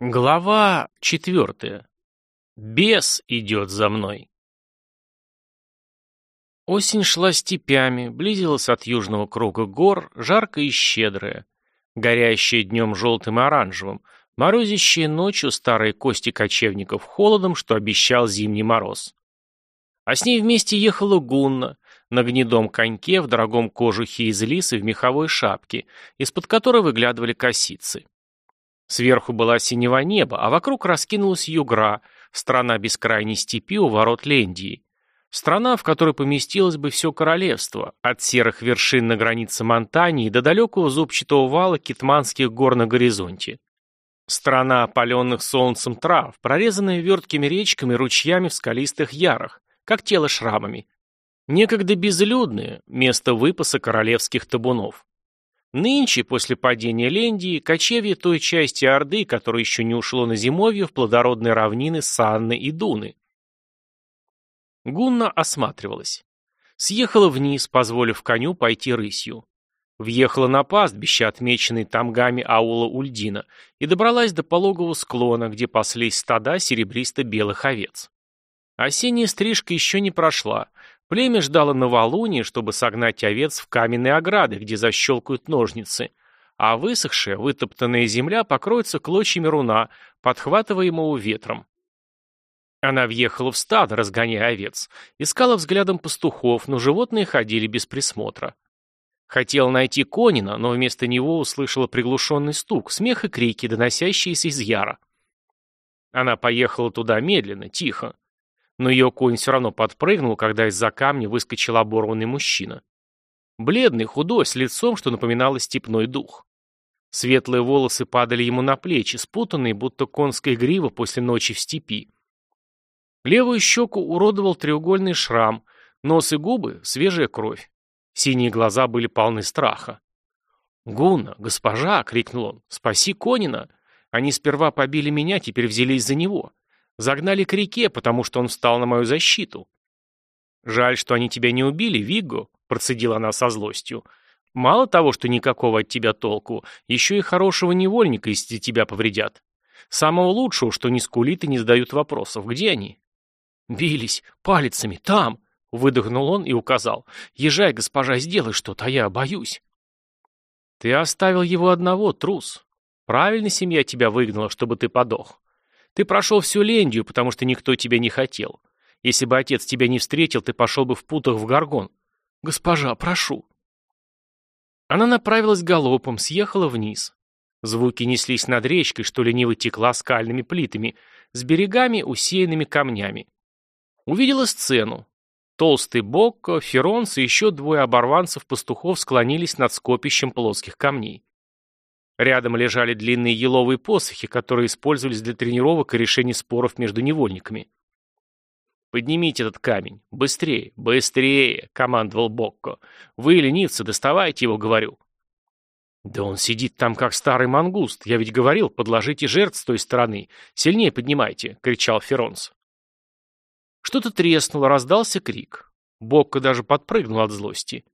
Глава четвертая. Бес идет за мной. Осень шла степями, близилась от южного круга гор, жаркая и щедрая, горящая днем желтым и оранжевым, морозящая ночью старые кости кочевников холодом, что обещал зимний мороз. А с ней вместе ехала Гунна, на гнедом коньке, в дорогом кожухе из лисы в меховой шапке, из-под которой выглядывали косицы. Сверху была синего неба, а вокруг раскинулась югра, страна бескрайней степи у ворот Лендии. Страна, в которой поместилось бы все королевство, от серых вершин на границе Монтании до далекого зубчатого вала Китманских гор на горизонте. Страна опаленных солнцем трав, прорезанная верткими речками ручьями в скалистых ярах, как тело шрамами. Некогда безлюдное, место выпаса королевских табунов. Нынче, после падения Лендии, кочевье той части Орды, которая еще не ушло на зимовье в плодородные равнины Санны и Дуны. Гунна осматривалась. Съехала вниз, позволив коню пойти рысью. Въехала на пастбище, отмеченный тамгами аула Ульдина, и добралась до пологого склона, где паслись стада серебристо-белых овец. Осенняя стрижка еще не прошла, Племя ждало новолуния, чтобы согнать овец в каменные ограды, где защелкают ножницы, а высохшая, вытоптанная земля покроется клочьями руна, подхватываемого ветром. Она въехала в стадо, разгоняя овец, искала взглядом пастухов, но животные ходили без присмотра. Хотела найти Конина, но вместо него услышала приглушенный стук, смех и крики, доносящиеся из яра. Она поехала туда медленно, тихо но ее конь все равно подпрыгнул, когда из-за камня выскочил оборванный мужчина. Бледный, худой, с лицом, что напоминало степной дух. Светлые волосы падали ему на плечи, спутанные, будто конская грива после ночи в степи. Левую щеку уродовал треугольный шрам, нос и губы — свежая кровь. Синие глаза были полны страха. «Гуна, госпожа!» — крикнул он. «Спаси Конина! Они сперва побили меня, теперь взялись за него. Загнали к реке, потому что он встал на мою защиту. Жаль, что они тебя не убили, Вигго, процедила она со злостью. Мало того, что никакого от тебя толку, еще и хорошего невольника, если тебя повредят. Самого лучшего, что не скулит и не задают вопросов. Где они? Бились палицами там, выдохнул он и указал. Езжай, госпожа, сделай что-то, а я боюсь. Ты оставил его одного, трус. Правильно семья тебя выгнала, чтобы ты подох. Ты прошел всю Лендию, потому что никто тебя не хотел. Если бы отец тебя не встретил, ты пошел бы в путах в Гаргон. Госпожа, прошу. Она направилась галопом, съехала вниз. Звуки неслись над речкой, что лениво текла скальными плитами, с берегами, усеянными камнями. Увидела сцену. Толстый Бокко, Феронс и еще двое оборванцев-пастухов склонились над скопищем плоских камней. Рядом лежали длинные еловые посохи, которые использовались для тренировок и решения споров между невольниками. «Поднимите этот камень. Быстрее, быстрее!» — командовал Бокко. «Вы, ленивцы, доставайте его, говорю». «Да он сидит там, как старый мангуст. Я ведь говорил, подложите жертв с той стороны. Сильнее поднимайте!» — кричал Феронс. Что-то треснуло, раздался крик. Бокко даже подпрыгнул от злости.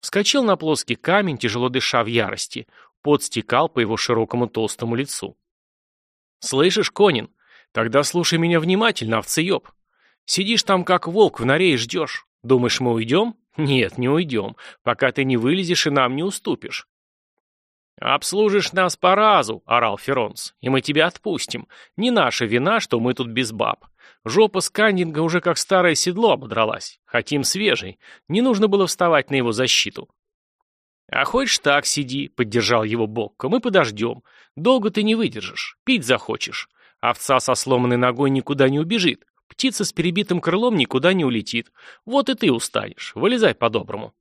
Вскочил на плоский камень, тяжело дыша в ярости. Пот стекал по его широкому толстому лицу. «Слышишь, Конин? Тогда слушай меня внимательно, овцееб. Сидишь там, как волк в норе и ждешь. Думаешь, мы уйдем? Нет, не уйдем, пока ты не вылезешь и нам не уступишь». «Обслужишь нас по разу», — орал Феронс, — «и мы тебя отпустим. Не наша вина, что мы тут без баб. Жопа Скандинга уже как старое седло ободралась. Хотим свежий. Не нужно было вставать на его защиту». «А хочешь так сиди», — поддержал его Бокко, — «мы подождем. Долго ты не выдержишь, пить захочешь. Овца со сломанной ногой никуда не убежит, птица с перебитым крылом никуда не улетит. Вот и ты устанешь, вылезай по-доброму».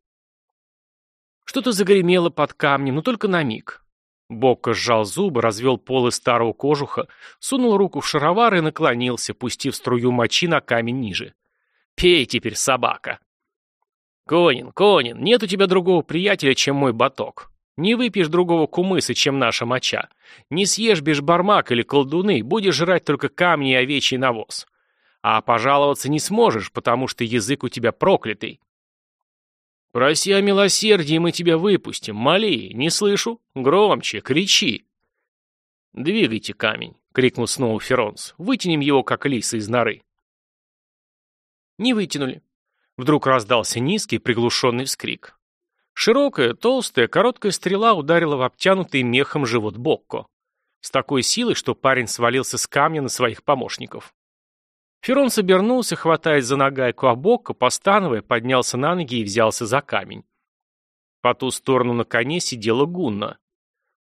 Что-то загремело под камнем, но только на миг. Бокко сжал зубы, развел полы старого кожуха, сунул руку в шаровар и наклонился, пустив струю мочи на камень ниже. «Пей теперь, собака!» «Конин, Конин, нет у тебя другого приятеля, чем мой баток. Не выпьешь другого кумыса, чем наша моча. Не съешь бешбармак или колдуны, будешь жрать только камни и овечий навоз. А пожаловаться не сможешь, потому что язык у тебя проклятый. Проси о милосердии, мы тебя выпустим. Моли, не слышу. Громче, кричи. Двигайте камень. крикнул снова Феронс. «Вытянем его, как лиса из норы». Не вытянули. Вдруг раздался низкий приглушенный вскрик. Широкая, толстая, короткая стрела ударила в обтянутый мехом живот Бокко. С такой силой, что парень свалился с камня на своих помощников. Ферон собернулся, хватаясь за нагайку, а Бокко, постановая, поднялся на ноги и взялся за камень. По ту сторону на коне сидела Гунна.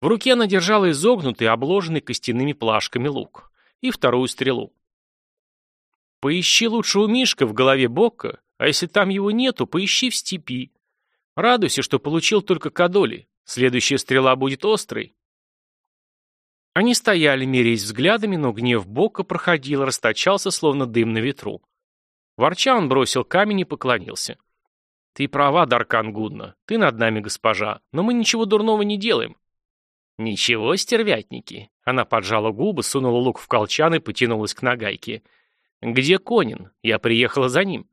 В руке она держала изогнутый, обложенный костяными плашками лук. И вторую стрелу. Поищи лучше у Мишка в голове Бокко, а если там его нету, поищи в степи. Радуйся, что получил только кадоли. Следующая стрела будет острой. Они стояли, меряясь взглядами, но гнев Бока проходил, расточался, словно дым на ветру. Ворча он бросил камень и поклонился. «Ты права, Даркан Гудна, ты над нами госпожа, но мы ничего дурного не делаем». «Ничего, стервятники!» Она поджала губы, сунула лук в колчан и потянулась к нагайке. «Где Конин? Я приехала за ним».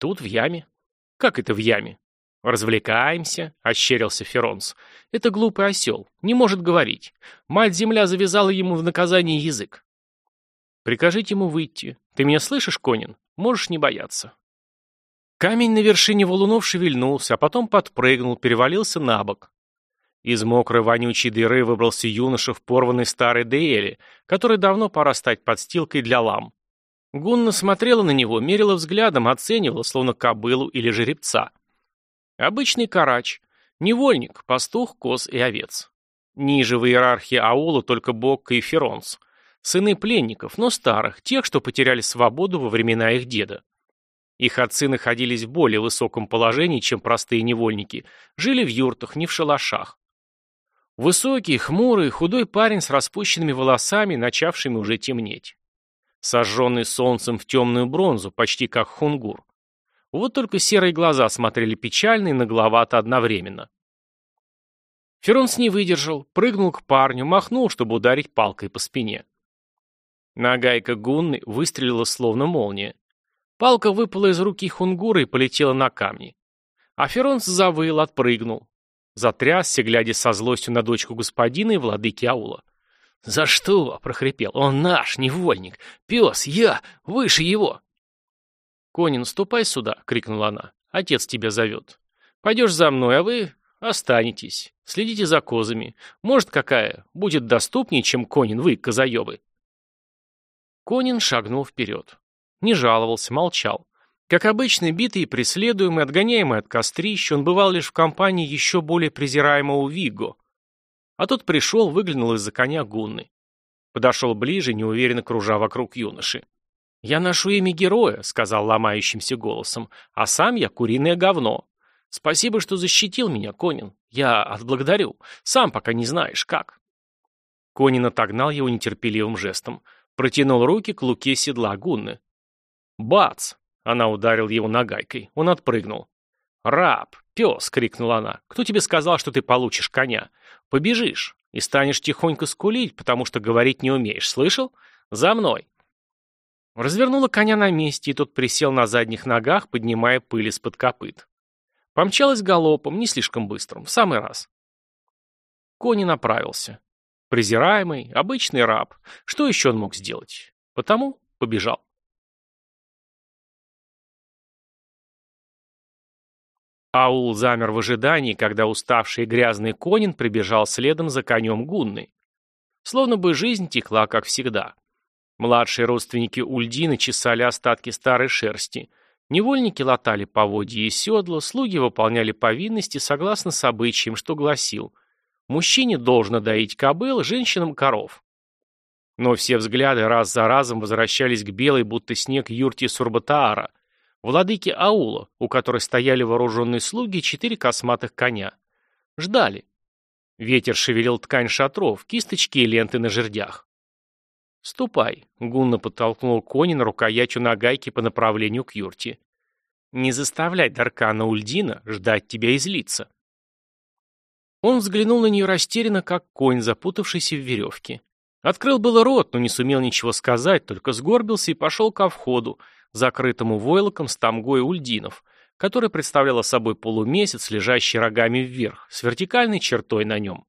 «Тут, в яме». «Как это в яме?» «Развлекаемся», — ощерился Феронс. «Это глупый осел. Не может говорить. Мать-земля завязала ему в наказание язык». «Прикажите ему выйти. Ты меня слышишь, Конин? Можешь не бояться». Камень на вершине валунов шевельнулся, а потом подпрыгнул, перевалился на бок. Из мокрой вонючей дыры выбрался юноша в порванной старой Деэле, который давно пора стать подстилкой для лам. Гунна смотрела на него, мерила взглядом, оценивала, словно кобылу или жеребца. Обычный карач, невольник, пастух, коз и овец. Ниже в иерархии аула только Бокка и. Сыны пленников, но старых, тех, что потеряли свободу во времена их деда. Их отцы находились в более высоком положении, чем простые невольники, жили в юртах, не в шалашах. Высокий, хмурый, худой парень с распущенными волосами, начавшими уже темнеть сожженный солнцем в темную бронзу, почти как хунгур. Вот только серые глаза смотрели печально и нагловато одновременно. Феронс не выдержал, прыгнул к парню, махнул, чтобы ударить палкой по спине. Нагайка Гунны выстрелила словно молния. Палка выпала из руки хунгура и полетела на камни. А Феронс завыл, отпрыгнул. Затрясся, глядя со злостью на дочку господина и владыки аула. «За что?» — прохрипел. «Он наш, невольник. Пес, я, выше его». «Конин, ступай сюда!» — крикнула она. «Отец тебя зовет. Пойдешь за мной, а вы останетесь. Следите за козами. Может, какая будет доступнее, чем Конин, вы, козаебы». Конин шагнул вперед. Не жаловался, молчал. Как обычно, битый и преследуемый, отгоняемый от кострищ, он бывал лишь в компании еще более презираемого Виго — а тот пришел, выглянул из-за коня гунны. Подошел ближе, неуверенно кружа вокруг юноши. «Я ношу имя героя», — сказал ломающимся голосом, — «а сам я куриное говно. Спасибо, что защитил меня, Конин. Я отблагодарю. Сам пока не знаешь, как». Конин отогнал его нетерпеливым жестом. Протянул руки к луке седла Гунны. «Бац!» — она ударила его нагайкой. Он отпрыгнул. «Раб! Пес!» — крикнула она. «Кто тебе сказал, что ты получишь коня? Побежишь и станешь тихонько скулить, потому что говорить не умеешь. Слышал? За мной!» Развернула коня на месте, и тот присел на задних ногах, поднимая пыль из-под копыт. Помчалась галопом, не слишком быстрым, в самый раз. Кони направился. Презираемый, обычный раб. Что еще он мог сделать? Потому побежал. Аул замер в ожидании, когда уставший грязный конин прибежал следом за конем Гунны. Словно бы жизнь текла, как всегда. Младшие родственники Ульдины чесали остатки старой шерсти. Невольники латали поводья и седла, слуги выполняли повинности согласно с обычаем, что гласил «Мужчине должно доить кобыл, женщинам – коров». Но все взгляды раз за разом возвращались к белой, будто снег юрте Сурбатаара – Владыки аула, у которой стояли вооруженные слуги и четыре косматых коня. Ждали. Ветер шевелил ткань шатров, кисточки и ленты на жердях. «Ступай», — Гунна подтолкнул кони на рукоятью нагайки по направлению к юрте. «Не заставляй Даркана Ульдина ждать тебя и злиться». Он взглянул на нее растерянно, как конь, запутавшийся в веревке. Открыл было рот, но не сумел ничего сказать, только сгорбился и пошел ко входу, закрытому войлоком с тамгой ульдинов, которая представляла собой полумесяц, лежащий рогами вверх, с вертикальной чертой на нем.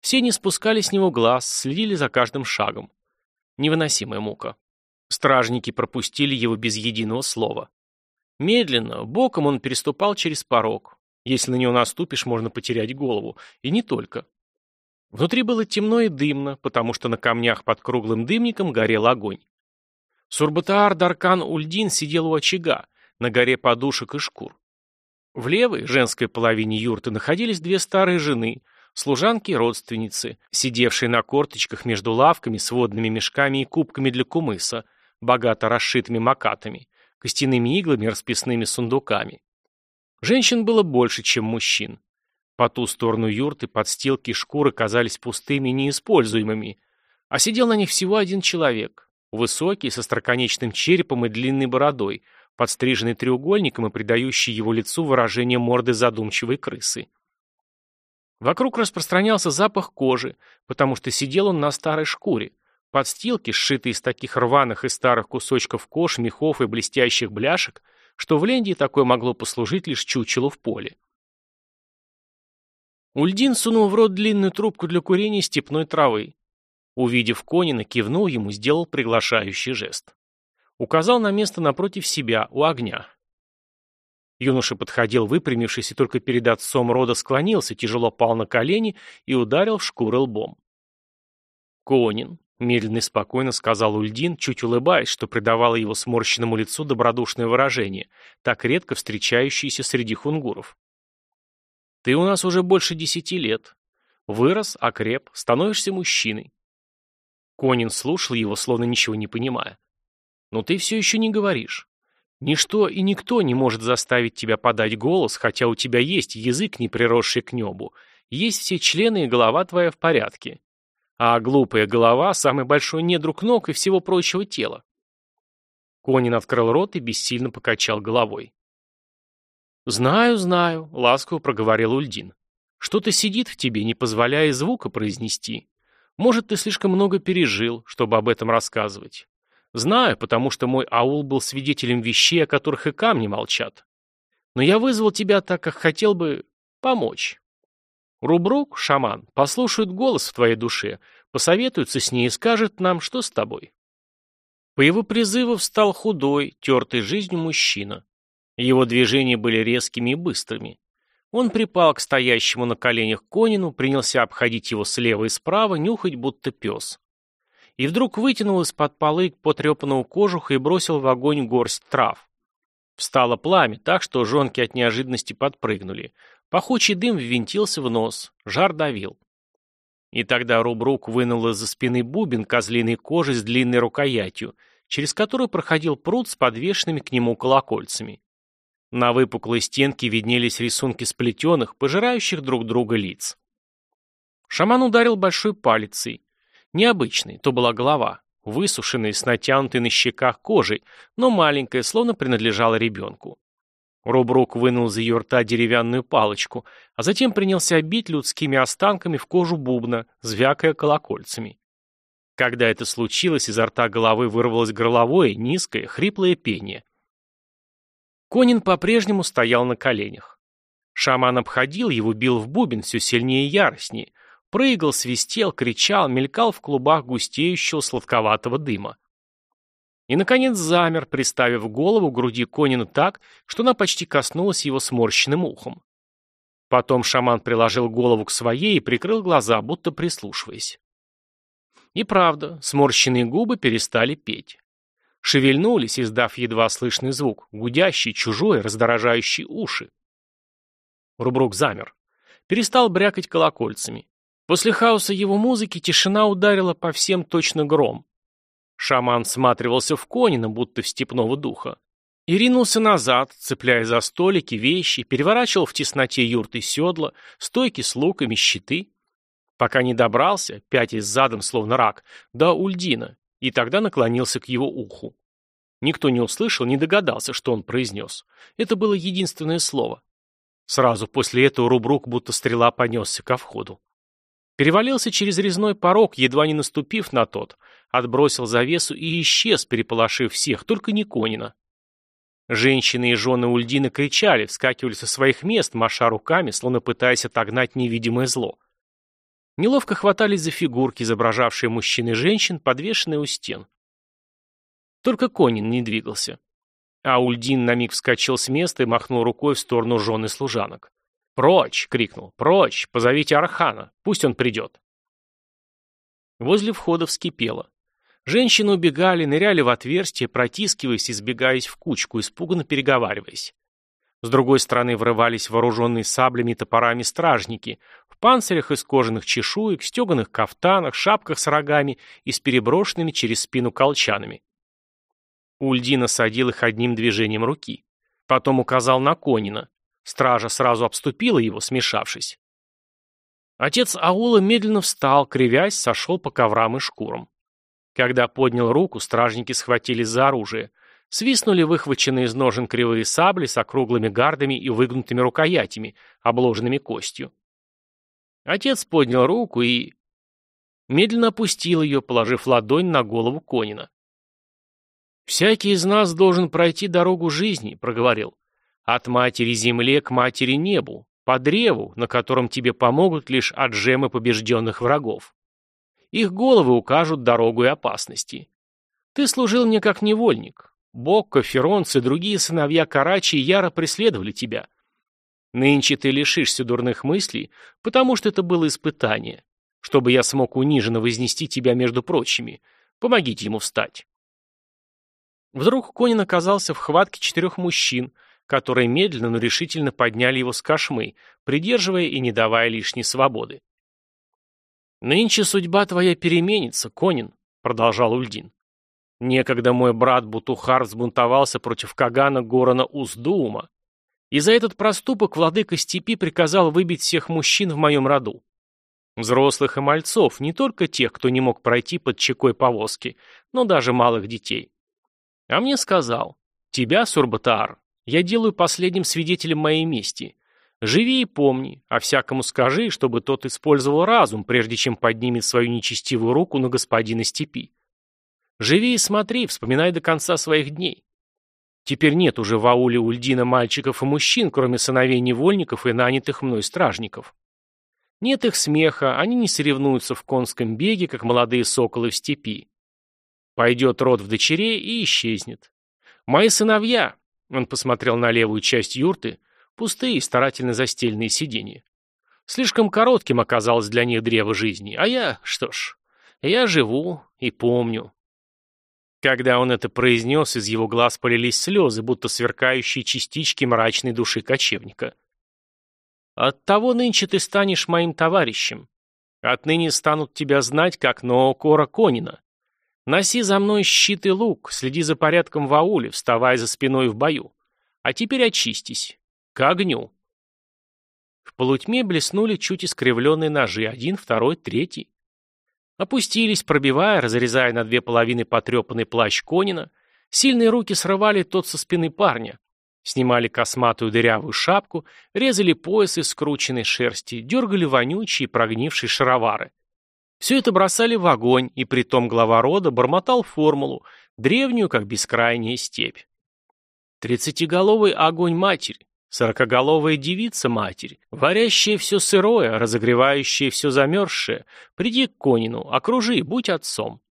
Все не спускали с него глаз, следили за каждым шагом. Невыносимая мука. Стражники пропустили его без единого слова. Медленно, боком он переступал через порог. Если на него наступишь, можно потерять голову. И не только. Внутри было темно и дымно, потому что на камнях под круглым дымником горел огонь. Сурбатаар Даркан Ульдин сидел у очага, на горе подушек и шкур. В левой, женской половине юрты, находились две старые жены, служанки и родственницы, сидевшие на корточках между лавками с водными мешками и кубками для кумыса, богато расшитыми макатами, костяными иглами и расписными сундуками. Женщин было больше, чем мужчин. По ту сторону юрты подстилки шкуры казались пустыми и неиспользуемыми, а сидел на них всего один человек, Высокий, со строконечным черепом и длинной бородой, подстриженный треугольником и придающий его лицу выражение морды задумчивой крысы. Вокруг распространялся запах кожи, потому что сидел он на старой шкуре. Подстилки, сшитые из таких рваных и старых кусочков кож, мехов и блестящих бляшек, что в Лендии такое могло послужить лишь чучелу в поле. Ульдин сунул в рот длинную трубку для курения степной травы. Увидев Конина, кивнул ему, сделал приглашающий жест. Указал на место напротив себя, у огня. Юноша подходил, выпрямившись, и только перед отцом рода склонился, тяжело пал на колени и ударил в шкуры лбом. «Конин», — медленно и спокойно сказал Ульдин, чуть улыбаясь, что придавало его сморщенному лицу добродушное выражение, так редко встречающееся среди хунгуров. «Ты у нас уже больше десяти лет. Вырос, окреп, становишься мужчиной. Конин слушал его, словно ничего не понимая. «Но ты все еще не говоришь. Ничто и никто не может заставить тебя подать голос, хотя у тебя есть язык, не приросший к небу, есть все члены и голова твоя в порядке. А глупая голова – самый большой недруг ног и всего прочего тела». Конин открыл рот и бессильно покачал головой. «Знаю, знаю», — ласково проговорил Ульдин. «Что-то сидит в тебе, не позволяя звука произнести. Может, ты слишком много пережил, чтобы об этом рассказывать. Знаю, потому что мой аул был свидетелем вещей, о которых и камни молчат. Но я вызвал тебя так, как хотел бы помочь. Рубрук, шаман, послушает голос в твоей душе, посоветуется с ней и скажет нам, что с тобой. По его призыву встал худой, тертый жизнью мужчина. Его движения были резкими и быстрыми. Он припал к стоящему на коленях Конину, принялся обходить его слева и справа, нюхать будто пес. И вдруг вытянул из-под полы потрепанного кожуха и бросил в огонь горсть трав. Встало пламя так, что жонки от неожиданности подпрыгнули. Пахучий дым ввинтился в нос, жар давил. И тогда Рубрук вынул из-за спины бубен козлиной кожи с длинной рукоятью, через которую проходил пруд с подвешенными к нему колокольцами. На выпуклой стенке виднелись рисунки сплетенных, пожирающих друг друга лиц. Шаман ударил большой палицей. Необычный, то была голова, высушенная с натянутой на щеках кожей, но маленькая, словно принадлежала ребенку. Рубрук вынул из ее рта деревянную палочку, а затем принялся бить людскими останками в кожу бубна, звякая колокольцами. Когда это случилось, изо рта головы вырвалось горловое, низкое, хриплое пение. Конин по-прежнему стоял на коленях. Шаман обходил его, бил в бубен все сильнее и яростнее. Прыгал, свистел, кричал, мелькал в клубах густеющего сладковатого дыма. И, наконец, замер, приставив голову к груди Конина так, что она почти коснулась его сморщенным ухом. Потом шаман приложил голову к своей и прикрыл глаза, будто прислушиваясь. И правда, сморщенные губы перестали петь шевельнулись, издав едва слышный звук, гудящий, чужой, раздражающий уши. Рубрук замер. Перестал брякать колокольцами. После хаоса его музыки тишина ударила по всем точно гром. Шаман всматривался в Конина, будто в степного духа. И ринулся назад, цепляя за столики, вещи, переворачивал в тесноте юрты седла, стойки с луками, щиты. Пока не добрался, пятясь задом, словно рак, до Ульдина, и тогда наклонился к его уху. Никто не услышал, не догадался, что он произнес. Это было единственное слово. Сразу после этого Рубрук будто стрела понесся ко входу. Перевалился через резной порог, едва не наступив на тот, отбросил завесу и исчез, переполошив всех, только не Конина. Женщины и жены Ульдина кричали, вскакивали со своих мест, маша руками, словно пытаясь отогнать невидимое зло. Неловко хватались за фигурки, изображавшие мужчин и женщин, подвешенные у стен. Только Конин не двигался. А Ульдин на миг вскочил с места и махнул рукой в сторону жены служанок. «Прочь!» — крикнул. «Прочь! Позовите Архана! Пусть он придет!» Возле входа вскипело. Женщины убегали, ныряли в отверстие, протискиваясь и сбегаясь в кучку, испуганно переговариваясь. С другой стороны врывались вооруженные саблями и топорами стражники, в панцирях из кожаных чешуек, стеганых кафтанах, шапках с рогами и с переброшенными через спину колчанами. Ульдин осадил их одним движением руки. Потом указал на Конина. Стража сразу обступила его, смешавшись. Отец аула медленно встал, кривясь, сошел по коврам и шкурам. Когда поднял руку, стражники схватились за оружие. Свистнули выхваченные из ножен кривые сабли с округлыми гардами и выгнутыми рукоятями, обложенными костью. Отец поднял руку и... Медленно опустил ее, положив ладонь на голову Конина. «Всякий из нас должен пройти дорогу жизни», — проговорил. «От матери земле к матери небу, по древу, на котором тебе помогут лишь отжемы побежденных врагов. Их головы укажут дорогу и опасности. Ты служил мне как невольник. Бокко, Феронц и другие сыновья Карачи яро преследовали тебя. Нынче ты лишишься дурных мыслей, потому что это было испытание. Чтобы я смог униженно вознести тебя между прочими. Помогите ему встать. Вдруг Конин оказался в хватке четырех мужчин, которые медленно, но решительно подняли его с кошмы, придерживая и не давая лишней свободы. «Нынче судьба твоя переменится, Конин», — продолжал Ульдин. «Некогда мой брат Бутухар взбунтовался против Кагана Горона Уздуума, и за этот проступок владыка степи приказал выбить всех мужчин в моем роду. Взрослых и мальцов, не только тех, кто не мог пройти под чекой повозки, но даже малых детей. А мне сказал, тебя, Сурбатаар, я делаю последним свидетелем моей мести. Живи и помни, а всякому скажи, чтобы тот использовал разум, прежде чем поднимет свою нечестивую руку на господина степи. Живи и смотри, вспоминай до конца своих дней. Теперь нет уже в ауле Ульдина мальчиков и мужчин, кроме сыновей невольников и нанятых мной стражников. Нет их смеха, они не соревнуются в конском беге, как молодые соколы в степи. Пойдет род в дочерей и исчезнет. Мои сыновья, он посмотрел на левую часть юрты, пустые и старательно застеленные сиденья. Слишком коротким оказалось для них древо жизни, а я, что ж, я живу и помню. Когда он это произнес, из его глаз полились слезы, будто сверкающие частички мрачной души кочевника. «Оттого нынче ты станешь моим товарищем. Отныне станут тебя знать, как Ноокора Конина. Носи за мной щит и лук, следи за порядком в ауле, вставай за спиной в бою. А теперь очистись. К огню. В полутьме блеснули чуть искривленные ножи, один, второй, третий. Опустились, пробивая, разрезая на две половины потрепанный плащ Конина. Сильные руки срывали тот со спины парня. Снимали косматую дырявую шапку, резали пояс из скрученной шерсти, дергали вонючие прогнившие шаровары. Все это бросали в огонь, и притом глава рода бормотал формулу, древнюю, как бескрайняя степь. Тридцатиголовый огонь матери, сорокоголовая девица-матерь, варящая все сырое, разогревающая все замерзшее, приди к Конину, окружи, будь отцом.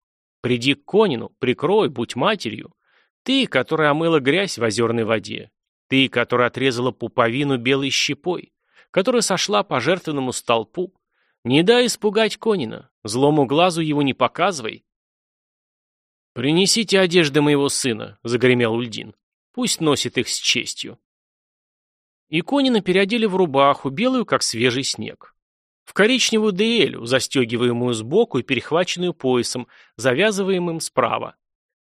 Приди к Конину, прикрой, будь матерью. Ты, которая омыла грязь в озерной воде. Ты, которая отрезала пуповину белой щепой, которая сошла по жертвенному столпу, не дай испугать Конина, злому глазу его не показывай. «Принесите одежды моего сына», — загремел Ульдин. «Пусть носит их с честью». И Конина переодели в рубаху, белую, как свежий снег. В коричневую деэлю, застегиваемую сбоку и перехваченную поясом, завязываемым справа.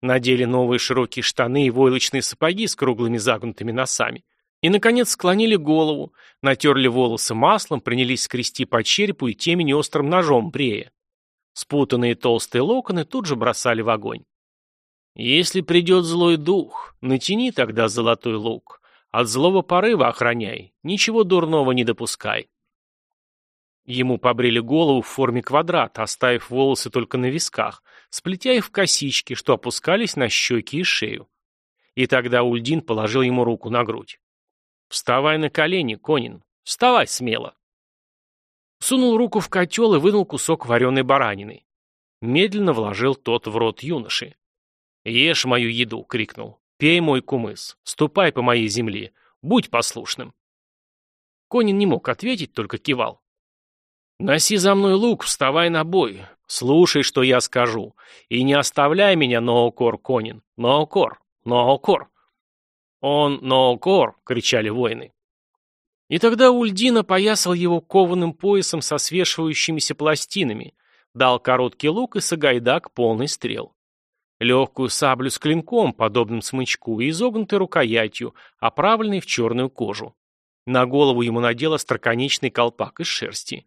Надели новые широкие штаны и войлочные сапоги с круглыми загнутыми носами. И, наконец, склонили голову, натерли волосы маслом, принялись скрести по черепу и темени острым ножом брея. Спутанные толстые локоны тут же бросали в огонь. «Если придет злой дух, натяни тогда золотой лук. От злого порыва охраняй, ничего дурного не допускай». Ему побрили голову в форме квадрата, оставив волосы только на висках, сплетя их в косички, что опускались на щеки и шею. И тогда Ульдин положил ему руку на грудь. «Вставай на колени, Конин. Вставай смело!» Сунул руку в котел и вынул кусок вареной баранины. Медленно вложил тот в рот юноши. «Ешь мою еду!» — крикнул. «Пей мой кумыс! Ступай по моей земле! Будь послушным!» Конин не мог ответить, только кивал. «Носи за мной лук, вставай на бой. Слушай, что я скажу. И не оставляй меня, Ноокор, Конин. Ноокор, Ноокор!» «Он Ноокор!» — кричали воины. И тогда Ульдина поясал его кованым поясом со свешивающимися пластинами, дал короткий лук и сагайдак полный стрел. Легкую саблю с клинком, подобным смычку, и изогнутой рукоятью, оправленной в черную кожу. На голову ему надел остроконечный колпак из шерсти.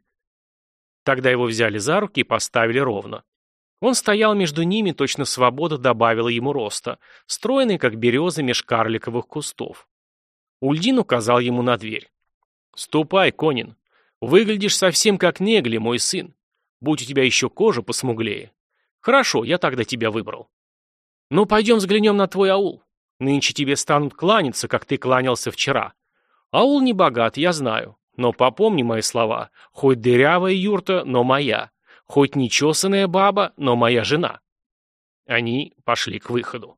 Тогда его взяли за руки и поставили ровно. Он стоял между ними, точно свобода добавила ему роста, стройный, как березы меж карликовых кустов. Ульдин указал ему на дверь. «Ступай, Конин. Выглядишь совсем как Негли, мой сын. Будь у тебя еще кожа посмуглее. Хорошо, я тогда тебя выбрал. Ну, пойдем взглянем на твой аул. Нынче тебе станут кланяться, как ты кланялся вчера. Аул не богат, я знаю. Но попомни мои слова. Хоть дырявая юрта, но моя. Хоть нечесанная баба, но моя жена. Они пошли к выходу.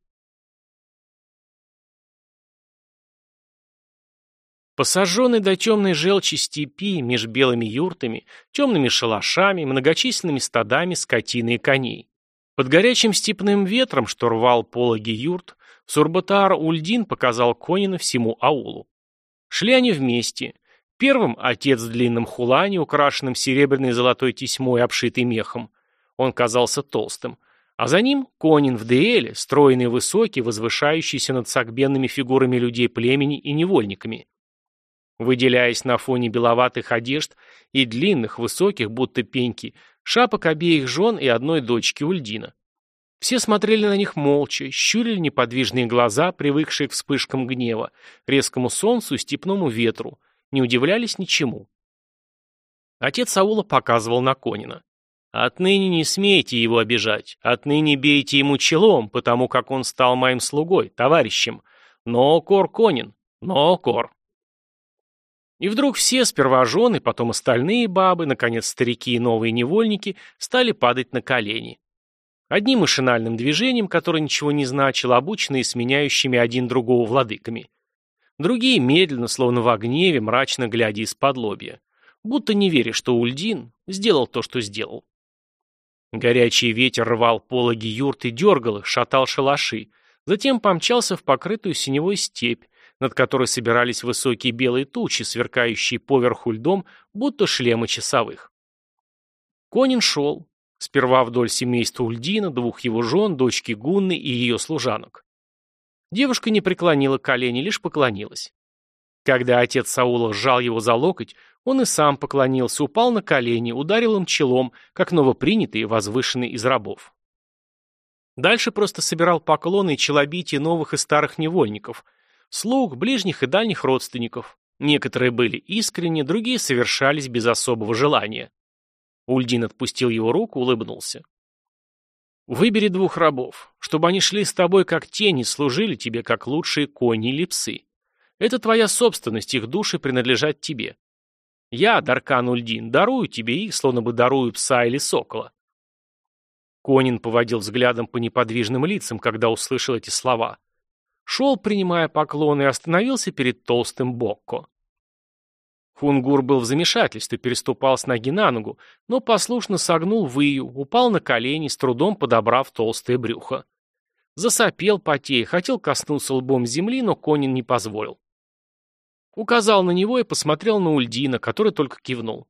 Посаженный до темной желчи степи, меж белыми юртами, темными шалашами, многочисленными стадами скотины и коней. Под горячим степным ветром, что рвал пологи юрт, Сурбатаар Ульдин показал Конина всему аулу. Шли они вместе. Первым отец в длинном хулане, украшенном серебряной и золотой тесьмой, обшитый мехом. Он казался толстым. А за ним Конин в Деэле, стройный и высокий, возвышающийся над сагбенными фигурами людей племени и невольниками выделяясь на фоне беловатых одежд и длинных, высоких, будто пеньки, шапок обеих жен и одной дочки Ульдина. Все смотрели на них молча, щурили неподвижные глаза, привыкшие к вспышкам гнева, резкому солнцу и степному ветру, не удивлялись ничему. Отец Саула показывал на Конина. «Отныне не смейте его обижать, отныне бейте ему челом, потому как он стал моим слугой, товарищем. Но Кор Конин, но Кор». И вдруг все, сперва жены, потом остальные бабы, наконец старики и новые невольники, стали падать на колени. Одним машинальным движением, которое ничего не значило, обученные сменяющими один другого владыками. Другие медленно, словно в гневе, мрачно глядя из-под лобья. Будто не веря, что Ульдин сделал то, что сделал. Горячий ветер рвал пологи юрт и дергал их, шатал шалаши, затем помчался в покрытую синевой степь, над которой собирались высокие белые тучи, сверкающие поверху льдом, будто шлемы часовых. Конин шел, сперва вдоль семейства Ульдина, двух его жен, дочки Гунны и ее служанок. Девушка не преклонила колени, лишь поклонилась. Когда отец Саула сжал его за локоть, он и сам поклонился, упал на колени, ударил им челом, как новопринятый и возвышенный из рабов. Дальше просто собирал поклоны и челобития новых и старых невольников, слуг, ближних и дальних родственников. Некоторые были искренни, другие совершались без особого желания. Ульдин отпустил его руку, улыбнулся. «Выбери двух рабов, чтобы они шли с тобой как тени, служили тебе как лучшие кони или псы. Это твоя собственность, их души принадлежат тебе. Я, Даркан Ульдин, дарую тебе их, словно бы дарую пса или сокола». Конин поводил взглядом по неподвижным лицам, когда услышал эти слова. Шел, принимая поклоны, и остановился перед толстым Бокко. Хунгур был в замешательстве, переступал с ноги на ногу, но послушно согнул выю, упал на колени, с трудом подобрав толстое брюхо. Засопел потея, хотел коснуться лбом земли, но Конин не позволил. Указал на него и посмотрел на Ульдина, который только кивнул.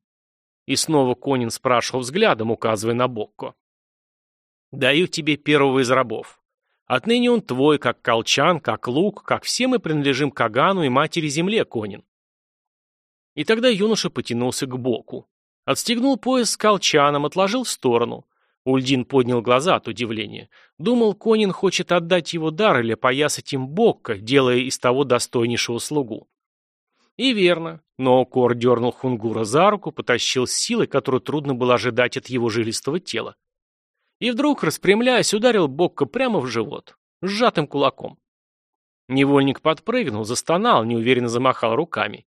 И снова Конин спрашивал взглядом, указывая на Бокко. «Даю тебе первого из рабов. Отныне он твой, как колчан, как лук, как все мы принадлежим Кагану и матери земле, Конин. И тогда юноша потянулся к боку. Отстегнул пояс с колчаном, отложил в сторону. Ульдин поднял глаза от удивления. Думал, Конин хочет отдать его дар или поясать им Бокка, делая из того достойнейшего слугу. И верно, но Кор дернул Хунгура за руку, потащил с силой, которую трудно было ожидать от его жилистого тела и вдруг, распрямляясь, ударил Бокко прямо в живот, сжатым кулаком. Невольник подпрыгнул, застонал, неуверенно замахал руками.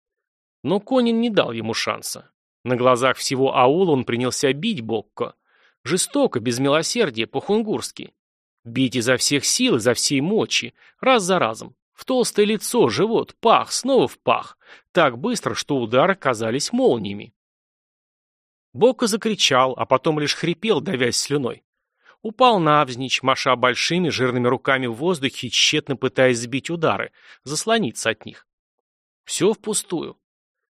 Но Конин не дал ему шанса. На глазах всего аула он принялся бить Бокко. Жестоко, без милосердия, по-хунгурски. Бить изо всех сил, изо всей мочи, раз за разом. В толстое лицо, живот, пах, снова в пах. Так быстро, что удары казались молниями. Бокко закричал, а потом лишь хрипел, давясь слюной. Упал навзничь, маша большими жирными руками в воздухе, тщетно пытаясь сбить удары, заслониться от них. Все впустую.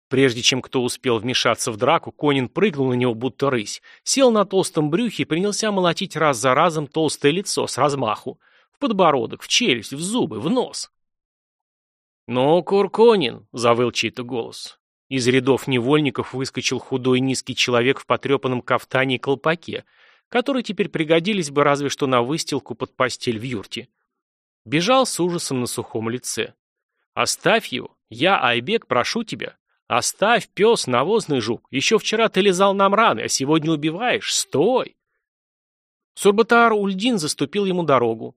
Прежде чем кто успел вмешаться в драку, Конин прыгнул на него, будто рысь, сел на толстом брюхе и принялся молотить раз за разом толстое лицо с размаху. В подбородок, в челюсть, в зубы, в нос. «Ну, Курконин!» — завыл чей-то голос. Из рядов невольников выскочил худой низкий человек в потрепанном кафтане и колпаке, которые теперь пригодились бы разве что на выстилку под постель в юрте. Бежал с ужасом на сухом лице. «Оставь его! Я, Айбек, прошу тебя! «Оставь, пес, навозный жук. Еще вчера ты лизал нам раны, а сегодня убиваешь. Стой!» Сурбатаар Ульдин заступил ему дорогу.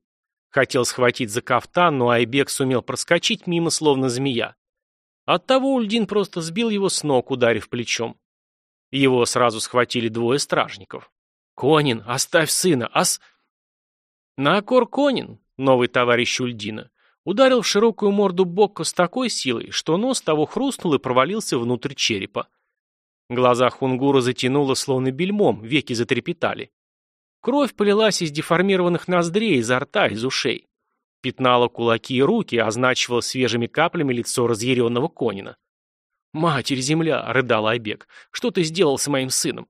Хотел схватить за кафтан, но Айбек сумел проскочить мимо, словно змея. Оттого Ульдин просто сбил его с ног, ударив плечом. Его сразу схватили двое стражников. «Конин, оставь сына, ас...» Наокор Конин, новый товарищ Ульдина, Ударил в широкую морду Бокко с такой силой, что нос того хрустнул и провалился внутрь черепа. Глаза Хунгура затянуло словно бельмом, веки затрепетали. Кровь полилась из деформированных ноздрей, изо рта, из ушей. Пятнала кулаки и руки, означивала свежими каплями лицо разъяренного Конина. «Матерь-земля!» — рыдал Айбек. «Что ты сделал с моим сыном?»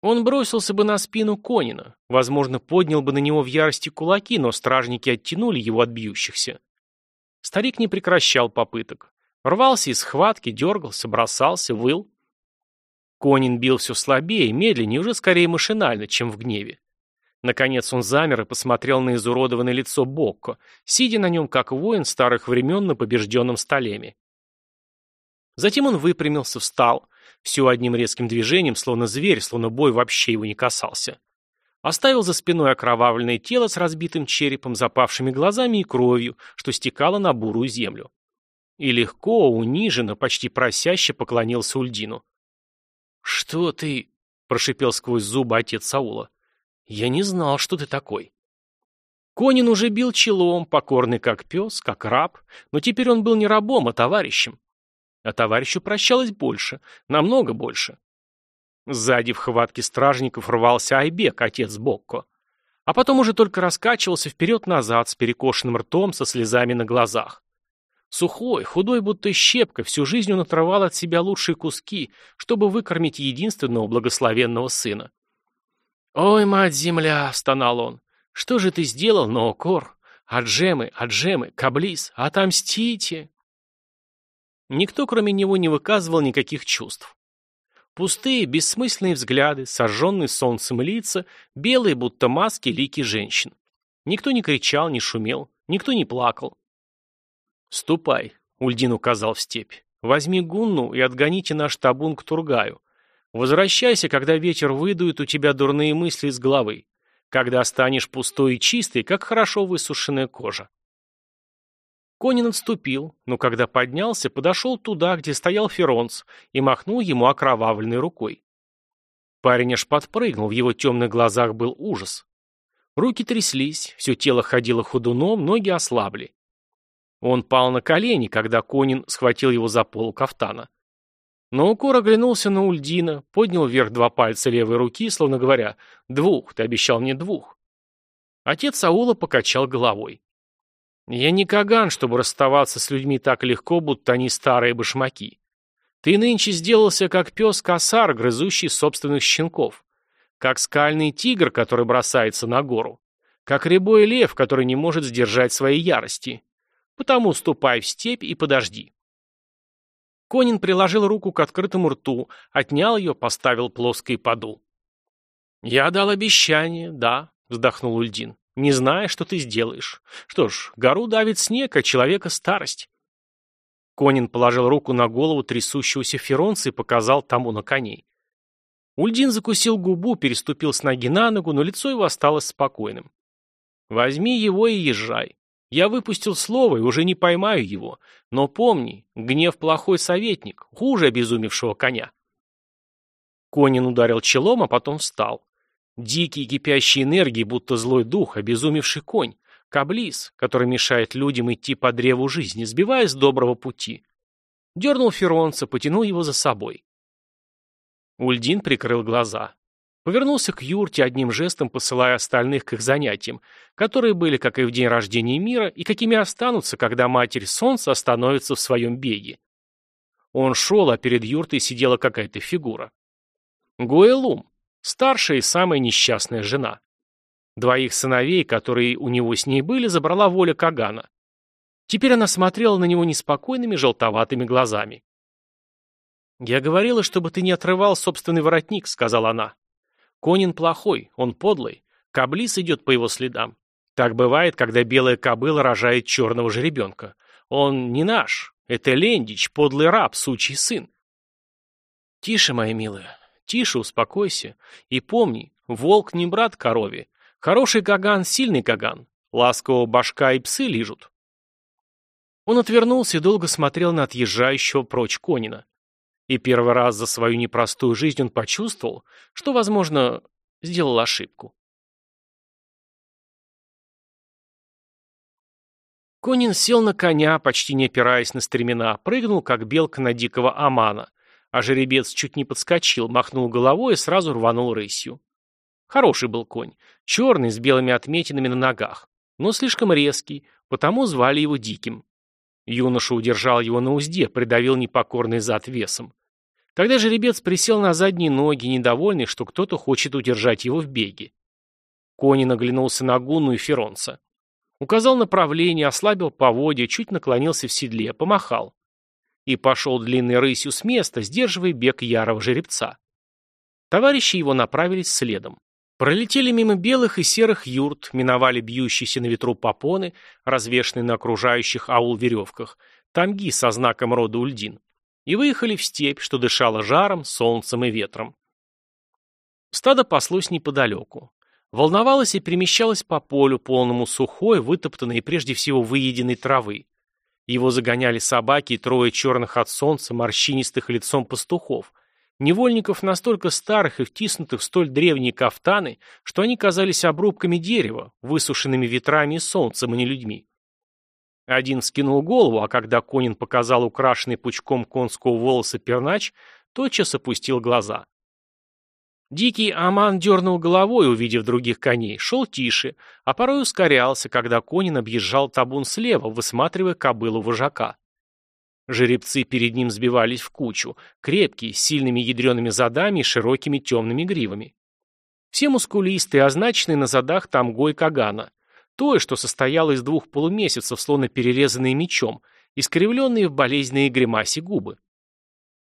Он бросился бы на спину Конина, возможно, поднял бы на него в ярости кулаки, но стражники оттянули его от бьющихся. Старик не прекращал попыток. Рвался из схватки, дергался, бросался, выл. Конин бил все слабее, медленнее, уже скорее машинально, чем в гневе. Наконец он замер и посмотрел на изуродованное лицо Бокко, сидя на нем, как воин старых времен на побежденном столеме. Затем он выпрямился, встал, все одним резким движением, словно зверь, словно бой вообще его не касался. Оставил за спиной окровавленное тело с разбитым черепом, запавшими глазами и кровью, что стекало на бурую землю. И легко, униженно, почти просяще поклонился Ульдину. «Что ты?» — прошипел сквозь зубы отец Саула. «Я не знал, что ты такой». Конин уже бил челом, покорный как пес, как раб, но теперь он был не рабом, а товарищем. А товарищу прощалось больше, намного больше. Сзади в хватке стражников рвался Айбек, отец Бокко. А потом уже только раскачивался вперед-назад с перекошенным ртом, со слезами на глазах. Сухой, худой, будто щепка, всю жизнь он отрывал от себя лучшие куски, чтобы выкормить единственного благословенного сына. «Ой, мать-земля!» — стонал он. «Что же ты сделал, Ноокор? Аджемы, Аджемы, Каблис, отомстите!» Никто, кроме него, не выказывал никаких чувств. Пустые, бессмысленные взгляды, сожженные солнцем лица, белые, будто маски, лики женщин. Никто не кричал, не шумел, никто не плакал. «Ступай», — Ульдин указал в степь, — «возьми гунну и отгоните наш табун к Тургаю. Возвращайся, когда ветер выдует у тебя дурные мысли из головы, когда станешь пустой и чистой, как хорошо высушенная кожа. Конин отступил, но когда поднялся, подошел туда, где стоял Феронц, и махнул ему окровавленной рукой. Парень аж подпрыгнул, в его темных глазах был ужас. Руки тряслись, все тело ходило ходуном, ноги ослабли. Он пал на колени, когда Конин схватил его за полу кафтана. Но Укор оглянулся на Ульдина, поднял вверх два пальца левой руки, словно говоря, «Двух, ты обещал мне двух». Отец Саула покачал головой. Я не Каган, чтобы расставаться с людьми так легко, будто они старые башмаки. Ты нынче сделался как пес-косар, грызущий собственных щенков. Как скальный тигр, который бросается на гору. Как рябой лев, который не может сдержать своей ярости. Потому ступай в степь и подожди. Конин приложил руку к открытому рту, отнял ее, поставил плоский подул. «Я дал обещание, да», — вздохнул Ульдин не зная, что ты сделаешь. Что ж, гору давит снег, а человека старость. Конин положил руку на голову трясущегося феронца и показал тому на коней. Ульдин закусил губу, переступил с ноги на ногу, но лицо его осталось спокойным. «Возьми его и езжай. Я выпустил слово и уже не поймаю его. Но помни, гнев плохой советник, хуже обезумевшего коня». Конин ударил челом, а потом встал. Дикий кипящий энергии, будто злой дух, обезумевший конь. Каблис, который мешает людям идти по древу жизни, сбивая с доброго пути. Дернул Феронца, потянул его за собой. Ульдин прикрыл глаза. Повернулся к юрте, одним жестом посылая остальных к их занятиям, которые были, как и в день рождения мира, и какими останутся, когда Матерь Солнца остановится в своем беге. Он шел, а перед юртой сидела какая-то фигура. Гуэлум, старшая и самая несчастная жена. Двоих сыновей, которые у него с ней были, забрала воля Кагана. Теперь она смотрела на него неспокойными желтоватыми глазами. «Я говорила, чтобы ты не отрывал собственный воротник», — сказала она. «Конин плохой, он подлый. Каблис идет по его следам. Так бывает, когда белая кобыла рожает черного жеребенка. Он не наш. Это Лендич, подлый раб, сучий сын». «Тише, моя милая, тише, успокойся. И помни, волк не брат корове. Хороший Каган — сильный Каган. Ласкового башка и псы лижут. Он отвернулся и долго смотрел на отъезжающего прочь Конина. И первый раз за свою непростую жизнь он почувствовал, что, возможно, сделал ошибку. Конин сел на коня, почти не опираясь на стремена, прыгнул, как белка на дикого амана, а жеребец чуть не подскочил, махнул головой и сразу рванул рысью. Хороший был конь, черный, с белыми отметинами на ногах, но слишком резкий, потому звали его Диким. Юноша удержал его на узде, придавил непокорный зад весом. Тогда жеребец присел на задние ноги, недовольный, что кто-то хочет удержать его в беге. Кони наглянулся на Гунну и Феронца. Указал направление, ослабил поводья, чуть наклонился в седле, помахал. И пошел длинной рысью с места, сдерживая бег ярого жеребца. Товарищи его направились следом. Пролетели мимо белых и серых юрт, миновали бьющиеся на ветру попоны, развешанные на окружающих аул веревках, тамги со знаком рода Ульдин, и выехали в степь, что дышала жаром, солнцем и ветром. Стадо паслось неподалеку. Волновалось и перемещалось по полю, полному сухой, вытоптанной и прежде всего выеденной травы. Его загоняли собаки и трое черных от солнца, морщинистых лицом пастухов, Невольников настолько старых и втиснутых в столь древние кафтаны, что они казались обрубками дерева, высушенными ветрами и солнцем, а не людьми. Один скинул голову, а когда Конин показал украшенный пучком конского волоса пернач, тотчас опустил глаза. Дикий Аман дернул головой, увидев других коней, шел тише, а порой ускорялся, когда Конин объезжал табун слева, высматривая кобылу вожака. Жеребцы перед ним сбивались в кучу, крепкие, с сильными ядреными задами и широкими темными гривами. Все мускулистые, означенные на задах тамгой Кагана. То, что состояло из двух полумесяцев, словно перерезанные мечом, искривленные в болезненные гримасе губы.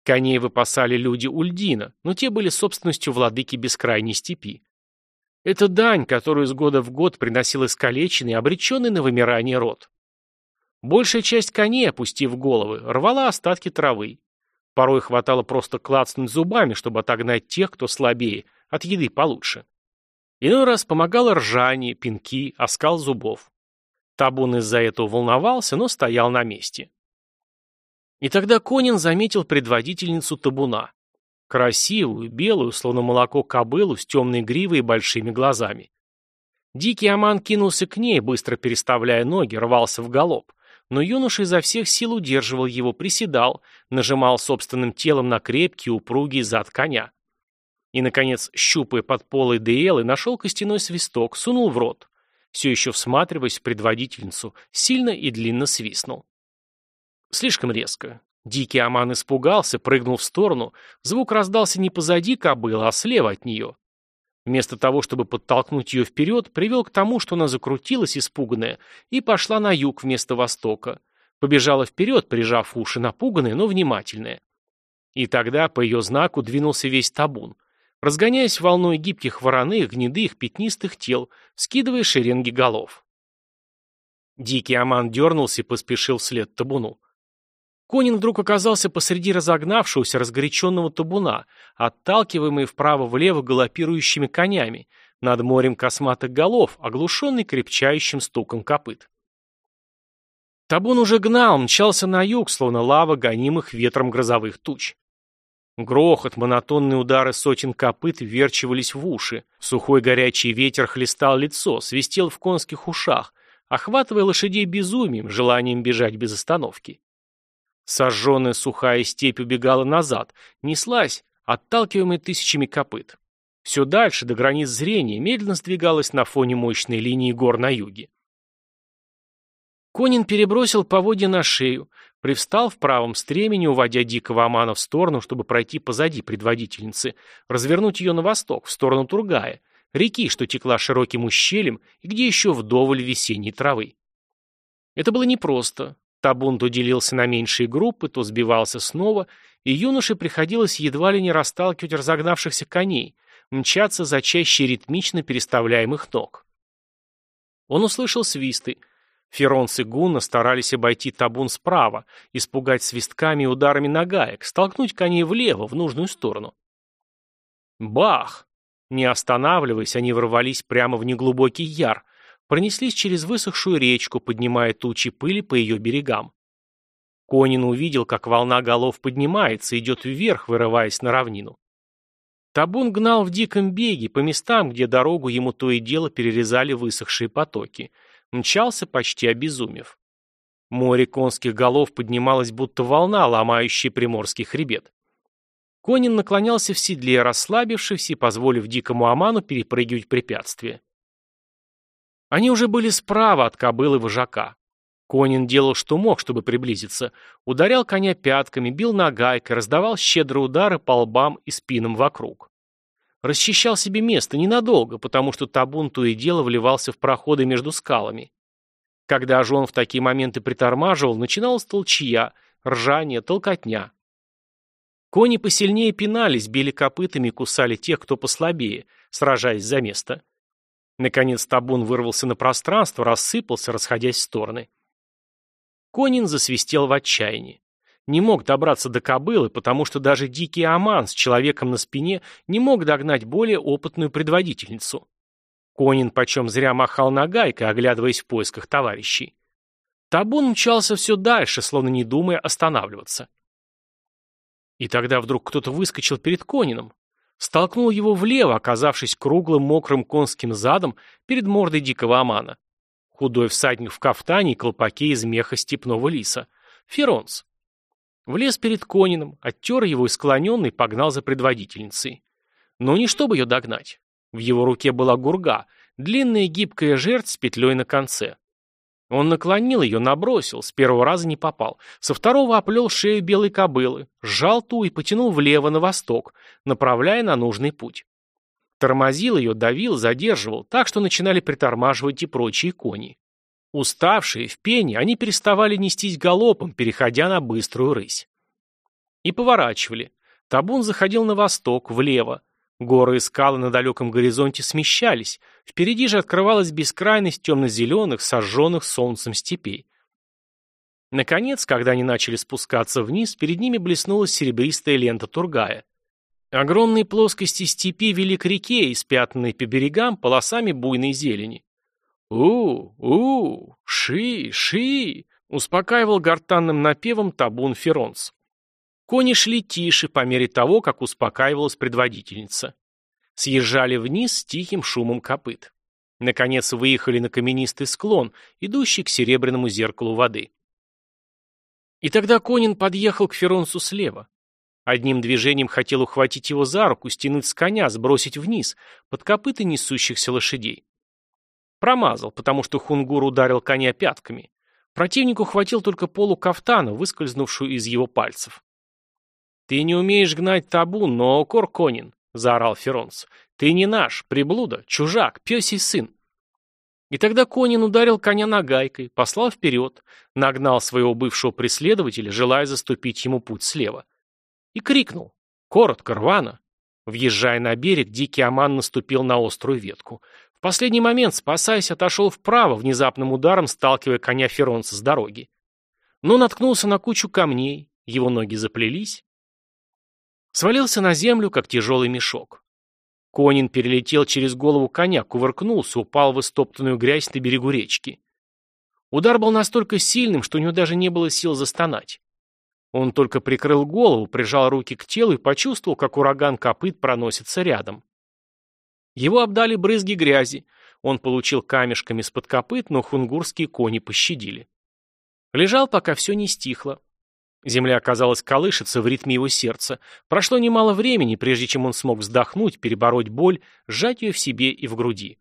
Коней выпасали люди Ульдина, но те были собственностью владыки бескрайней степи. Это дань, которую из года в год приносил искалеченный, обреченный на вымирание род. Большая часть коней, опустив головы, рвала остатки травы. Порой хватало просто клацнуть зубами, чтобы отогнать тех, кто слабее, от еды получше. Иной раз помогало ржание, пинки, оскал зубов. Табун из-за этого волновался, но стоял на месте. И тогда Конин заметил предводительницу табуна. Красивую, белую, словно молоко кобылу с темной гривой и большими глазами. Дикий Аман кинулся к ней, быстро переставляя ноги, рвался в галоп но юноша изо всех сил удерживал его, приседал, нажимал собственным телом на крепкий, упругий зад коня. И, наконец, щупая под полой Деэлы, нашел костяной свисток, сунул в рот. Все еще всматриваясь в предводительницу, сильно и длинно свистнул. Слишком резко. Дикий Аман испугался, прыгнул в сторону. Звук раздался не позади кобылы, а слева от нее. Вместо того, чтобы подтолкнуть ее вперед, привел к тому, что она закрутилась, испуганная, и пошла на юг вместо востока. Побежала вперед, прижав уши, напуганная, но внимательная. И тогда по ее знаку двинулся весь табун, разгоняясь волной гибких вороных, гнедых, пятнистых тел, скидывая шеренги голов. Дикий Аман дернулся и поспешил вслед табуну. Конин вдруг оказался посреди разогнавшегося, разгоряченного табуна, отталкиваемый вправо-влево галопирующими конями, над морем косматых голов, оглушенный крепчающим стуком копыт. Табун уже гнал, мчался на юг, словно лава гонимых ветром грозовых туч. Грохот, монотонные удары сотен копыт вверчивались в уши. Сухой горячий ветер хлестал лицо, свистел в конских ушах, охватывая лошадей безумием, желанием бежать без остановки. Сожженная сухая степь убегала назад, неслась, отталкиваемая тысячами копыт. Все дальше, до границ зрения, медленно сдвигалась на фоне мощной линии гор на юге. Конин перебросил поводья на шею, привстал в правом стремени, уводя дикого Амана в сторону, чтобы пройти позади предводительницы, развернуть ее на восток, в сторону Тургая, реки, что текла широким ущельем и где еще вдоволь весенней травы. Это было непросто. Табун то делился на меньшие группы, то сбивался снова, и юноше приходилось едва ли не расталкивать разогнавшихся коней, мчаться за чаще ритмично переставляемых ног. Он услышал свисты. Феронцы Гунна старались обойти табун справа, испугать свистками и ударами нагаек, столкнуть коней влево, в нужную сторону. Бах! Не останавливаясь, они ворвались прямо в неглубокий яр, пронеслись через высохшую речку, поднимая тучи пыли по ее берегам. Конин увидел, как волна голов поднимается, идет вверх, вырываясь на равнину. Табун гнал в диком беге по местам, где дорогу ему то и дело перерезали высохшие потоки. Мчался, почти обезумев. Море конских голов поднималось, будто волна, ломающая приморский хребет. Конин наклонялся в седле, расслабившись и позволив дикому Аману перепрыгивать препятствия. Они уже были справа от кобылы вожака. Конин делал, что мог, чтобы приблизиться. Ударял коня пятками, бил нагайкой, раздавал щедрые удары по лбам и спинам вокруг. Расчищал себе место ненадолго, потому что табун то и дело вливался в проходы между скалами. Когда же он в такие моменты притормаживал, начиналась толчья, ржание, толкотня. Кони посильнее пинались, били копытами и кусали тех, кто послабее, сражаясь за место. Наконец табун вырвался на пространство, рассыпался, расходясь в стороны. Конин засвистел в отчаянии. Не мог добраться до кобылы, потому что даже дикий Аман с человеком на спине не мог догнать более опытную предводительницу. Конин почем зря махал нагайкой, оглядываясь в поисках товарищей. Табун мчался все дальше, словно не думая останавливаться. И тогда вдруг кто-то выскочил перед Конином, столкнул его влево, оказавшись круглым мокрым конским задом перед мордой дикого Амана. Худой всадник в кафтане и колпаке из меха степного лиса. Феронс. Влез перед Конином, оттер его и склоненный погнал за предводительницей. Но не чтобы ее догнать. В его руке была гурга, длинная гибкая жерть с петлей на конце. Он наклонил ее, набросил, с первого раза не попал. Со второго оплел шею белой кобылы, сжал ту и потянул влево на восток, направляя на нужный путь. Тормозил ее, давил, задерживал, так что начинали притормаживать и прочие кони. Уставшие, в пене, они переставали нестись галопом, переходя на быструю рысь. И поворачивали. Табун заходил на восток, влево. Горы и скалы на далеком горизонте смещались. Впереди же открывалась бескрайность темно-зеленых, сожженных солнцем степей. Наконец, когда они начали спускаться вниз, перед ними блеснула серебристая лента Тургая. Огромные плоскости степи вели к реке, испятанной по берегам полосами буйной зелени. у у ши, ши!» — успокаивал гортанным напевом табун Феронс. Кони шли тише по мере того, как успокаивалась предводительница. Съезжали вниз с тихим шумом копыт. Наконец выехали на каменистый склон, идущий к серебряному зеркалу воды. И тогда Конин подъехал к Феронсу слева. Одним движением хотел ухватить его за руку, стянуть с коня, сбросить вниз, под копыта несущихся лошадей. Промазал, потому что Хунгур ударил коня пятками. Противнику хватил только полу кафтана, выскользнувшую из его пальцев. «Ты не умеешь гнать табун, но Корконин», — заорал Феронс. «Ты не наш, приблуда, чужак, пёсий сын». И тогда Конин ударил коня нагайкой, послал вперед, нагнал своего бывшего преследователя, желая заступить ему путь слева и крикнул. Коротко, рвано. Въезжая на берег, дикий Аман наступил на острую ветку. В последний момент, спасаясь, отошел вправо, внезапным ударом сталкивая коня Феронца с дороги. Но наткнулся на кучу камней, его ноги заплелись. Свалился на землю, как тяжелый мешок. Конин перелетел через голову коня, кувыркнулся, упал в истоптанную грязь на берегу речки. Удар был настолько сильным, что у него даже не было сил застонать. Он только прикрыл голову, прижал руки к телу и почувствовал, как ураган копыт проносится рядом. Его обдали брызги грязи. Он получил камешками с-под копыт, но хунгурские кони пощадили. Лежал, пока все не стихло. Земля, казалось, колышется в ритме его сердца. Прошло немало времени, прежде чем он смог вздохнуть, перебороть боль, сжать ее в себе и в груди.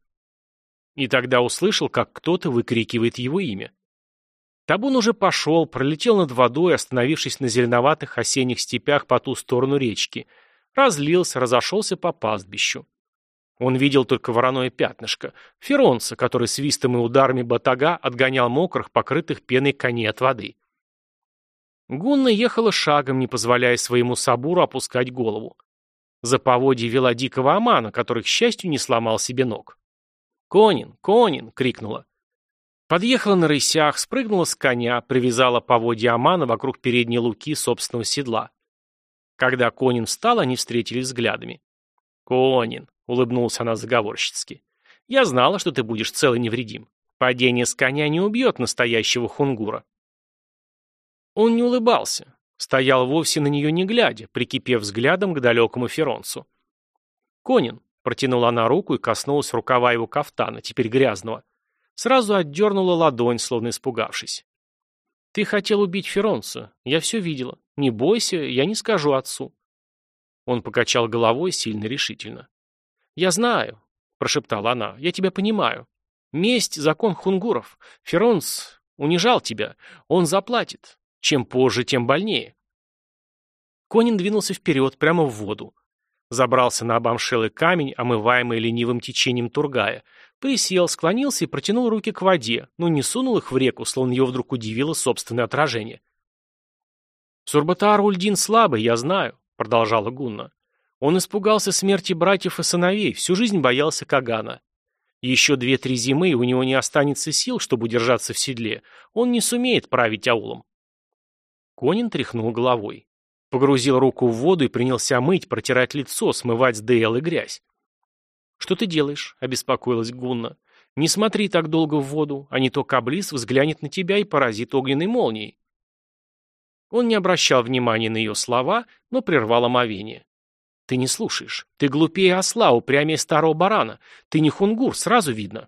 И тогда услышал, как кто-то выкрикивает его имя. Табун уже пошел, пролетел над водой, остановившись на зеленоватых осенних степях по ту сторону речки. Разлился, разошелся по пастбищу. Он видел только вороное пятнышко, феронца, который свистом и ударами батага отгонял мокрых, покрытых пеной коней от воды. Гунна ехала шагом, не позволяя своему сабуру опускать голову. За поводье вела дикого амана, который, к счастью, не сломал себе ног. «Конин! Конин!» — крикнула. Подъехала на рысях, спрыгнула с коня, привязала поводья амана вокруг передней луки собственного седла. Когда Конин встал, они встретились взглядами. «Конин!» — улыбнулась она заговорщицки. «Я знала, что ты будешь цел и невредим. Падение с коня не убьет настоящего хунгура». Он не улыбался, стоял вовсе на нее не глядя, прикипев взглядом к далекому Феронцу. «Конин», — протянула она руку и коснулась рукава его кафтана, теперь грязного. Сразу отдернула ладонь, словно испугавшись. «Ты хотел убить Феронца. Я все видела. Не бойся, я не скажу отцу». Он покачал головой сильно решительно. «Я знаю», — прошептала она, — «я тебя понимаю. Месть — закон хунгуров. Феронц унижал тебя. Он заплатит. Чем позже, тем больнее. Конин двинулся вперед, прямо в воду. Забрался на обомшелый камень, омываемый ленивым течением Тургая. Присел, склонился и протянул руки к воде, но не сунул их в реку, словно его вдруг удивило собственное отражение. «Сурбатаар Ульдин слабый, я знаю», — продолжала Гунна. «Он испугался смерти братьев и сыновей, всю жизнь боялся Кагана. Еще две-три зимы, и у него не останется сил, чтобы удержаться в седле. Он не сумеет править аулом. Конин тряхнул головой. Погрузил руку в воду и принялся мыть, протирать лицо, смывать с ДЛ и грязь. «Что ты делаешь?» — обеспокоилась Гунна. «Не смотри так долго в воду, а не то Каблис взглянет на тебя и поразит огненной молнией». Он не обращал внимания на ее слова, но прервал омовение. «Ты не слушаешь. Ты глупее осла, упрямее старого барана. Ты не хунгур, сразу видно».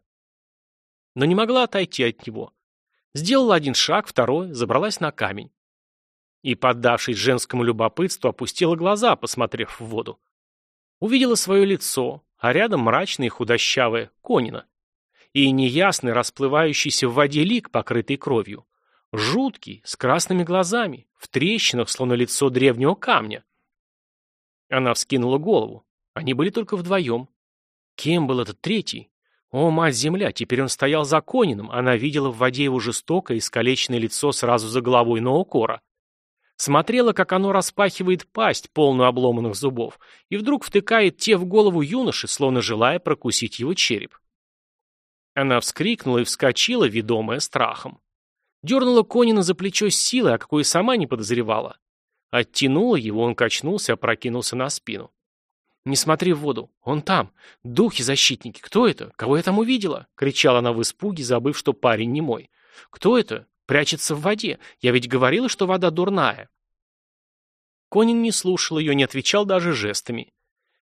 Но не могла отойти от него. Сделала один шаг, второй, забралась на камень и, поддавшись женскому любопытству, опустила глаза, посмотрев в воду. Увидела свое лицо, а рядом мрачное и худощавое Конина. И неясный, расплывающийся в воде лик, покрытый кровью. Жуткий, с красными глазами, в трещинах, словно лицо древнего камня. Она вскинула голову. Они были только вдвоем. Кем был этот третий? О, мать-земля, теперь он стоял за Конином, она видела в воде его жестокое, искалеченное лицо сразу за головой Ноокора. Смотрела, как оно распахивает пасть, полную обломанных зубов, и вдруг втыкает те в голову юноши, словно желая прокусить его череп. Она вскрикнула и вскочила, ведомая страхом. Дернула Конина за плечо с силой, о какой сама не подозревала. Оттянула его, он качнулся, опрокинулся на спину. «Не смотри в воду. Он там. Духи-защитники. Кто это? Кого я там увидела?» — кричала она в испуге, забыв, что парень не мой. «Кто это? Прячется в воде. Я ведь говорила, что вода дурная. Конин не слушал ее, не отвечал даже жестами.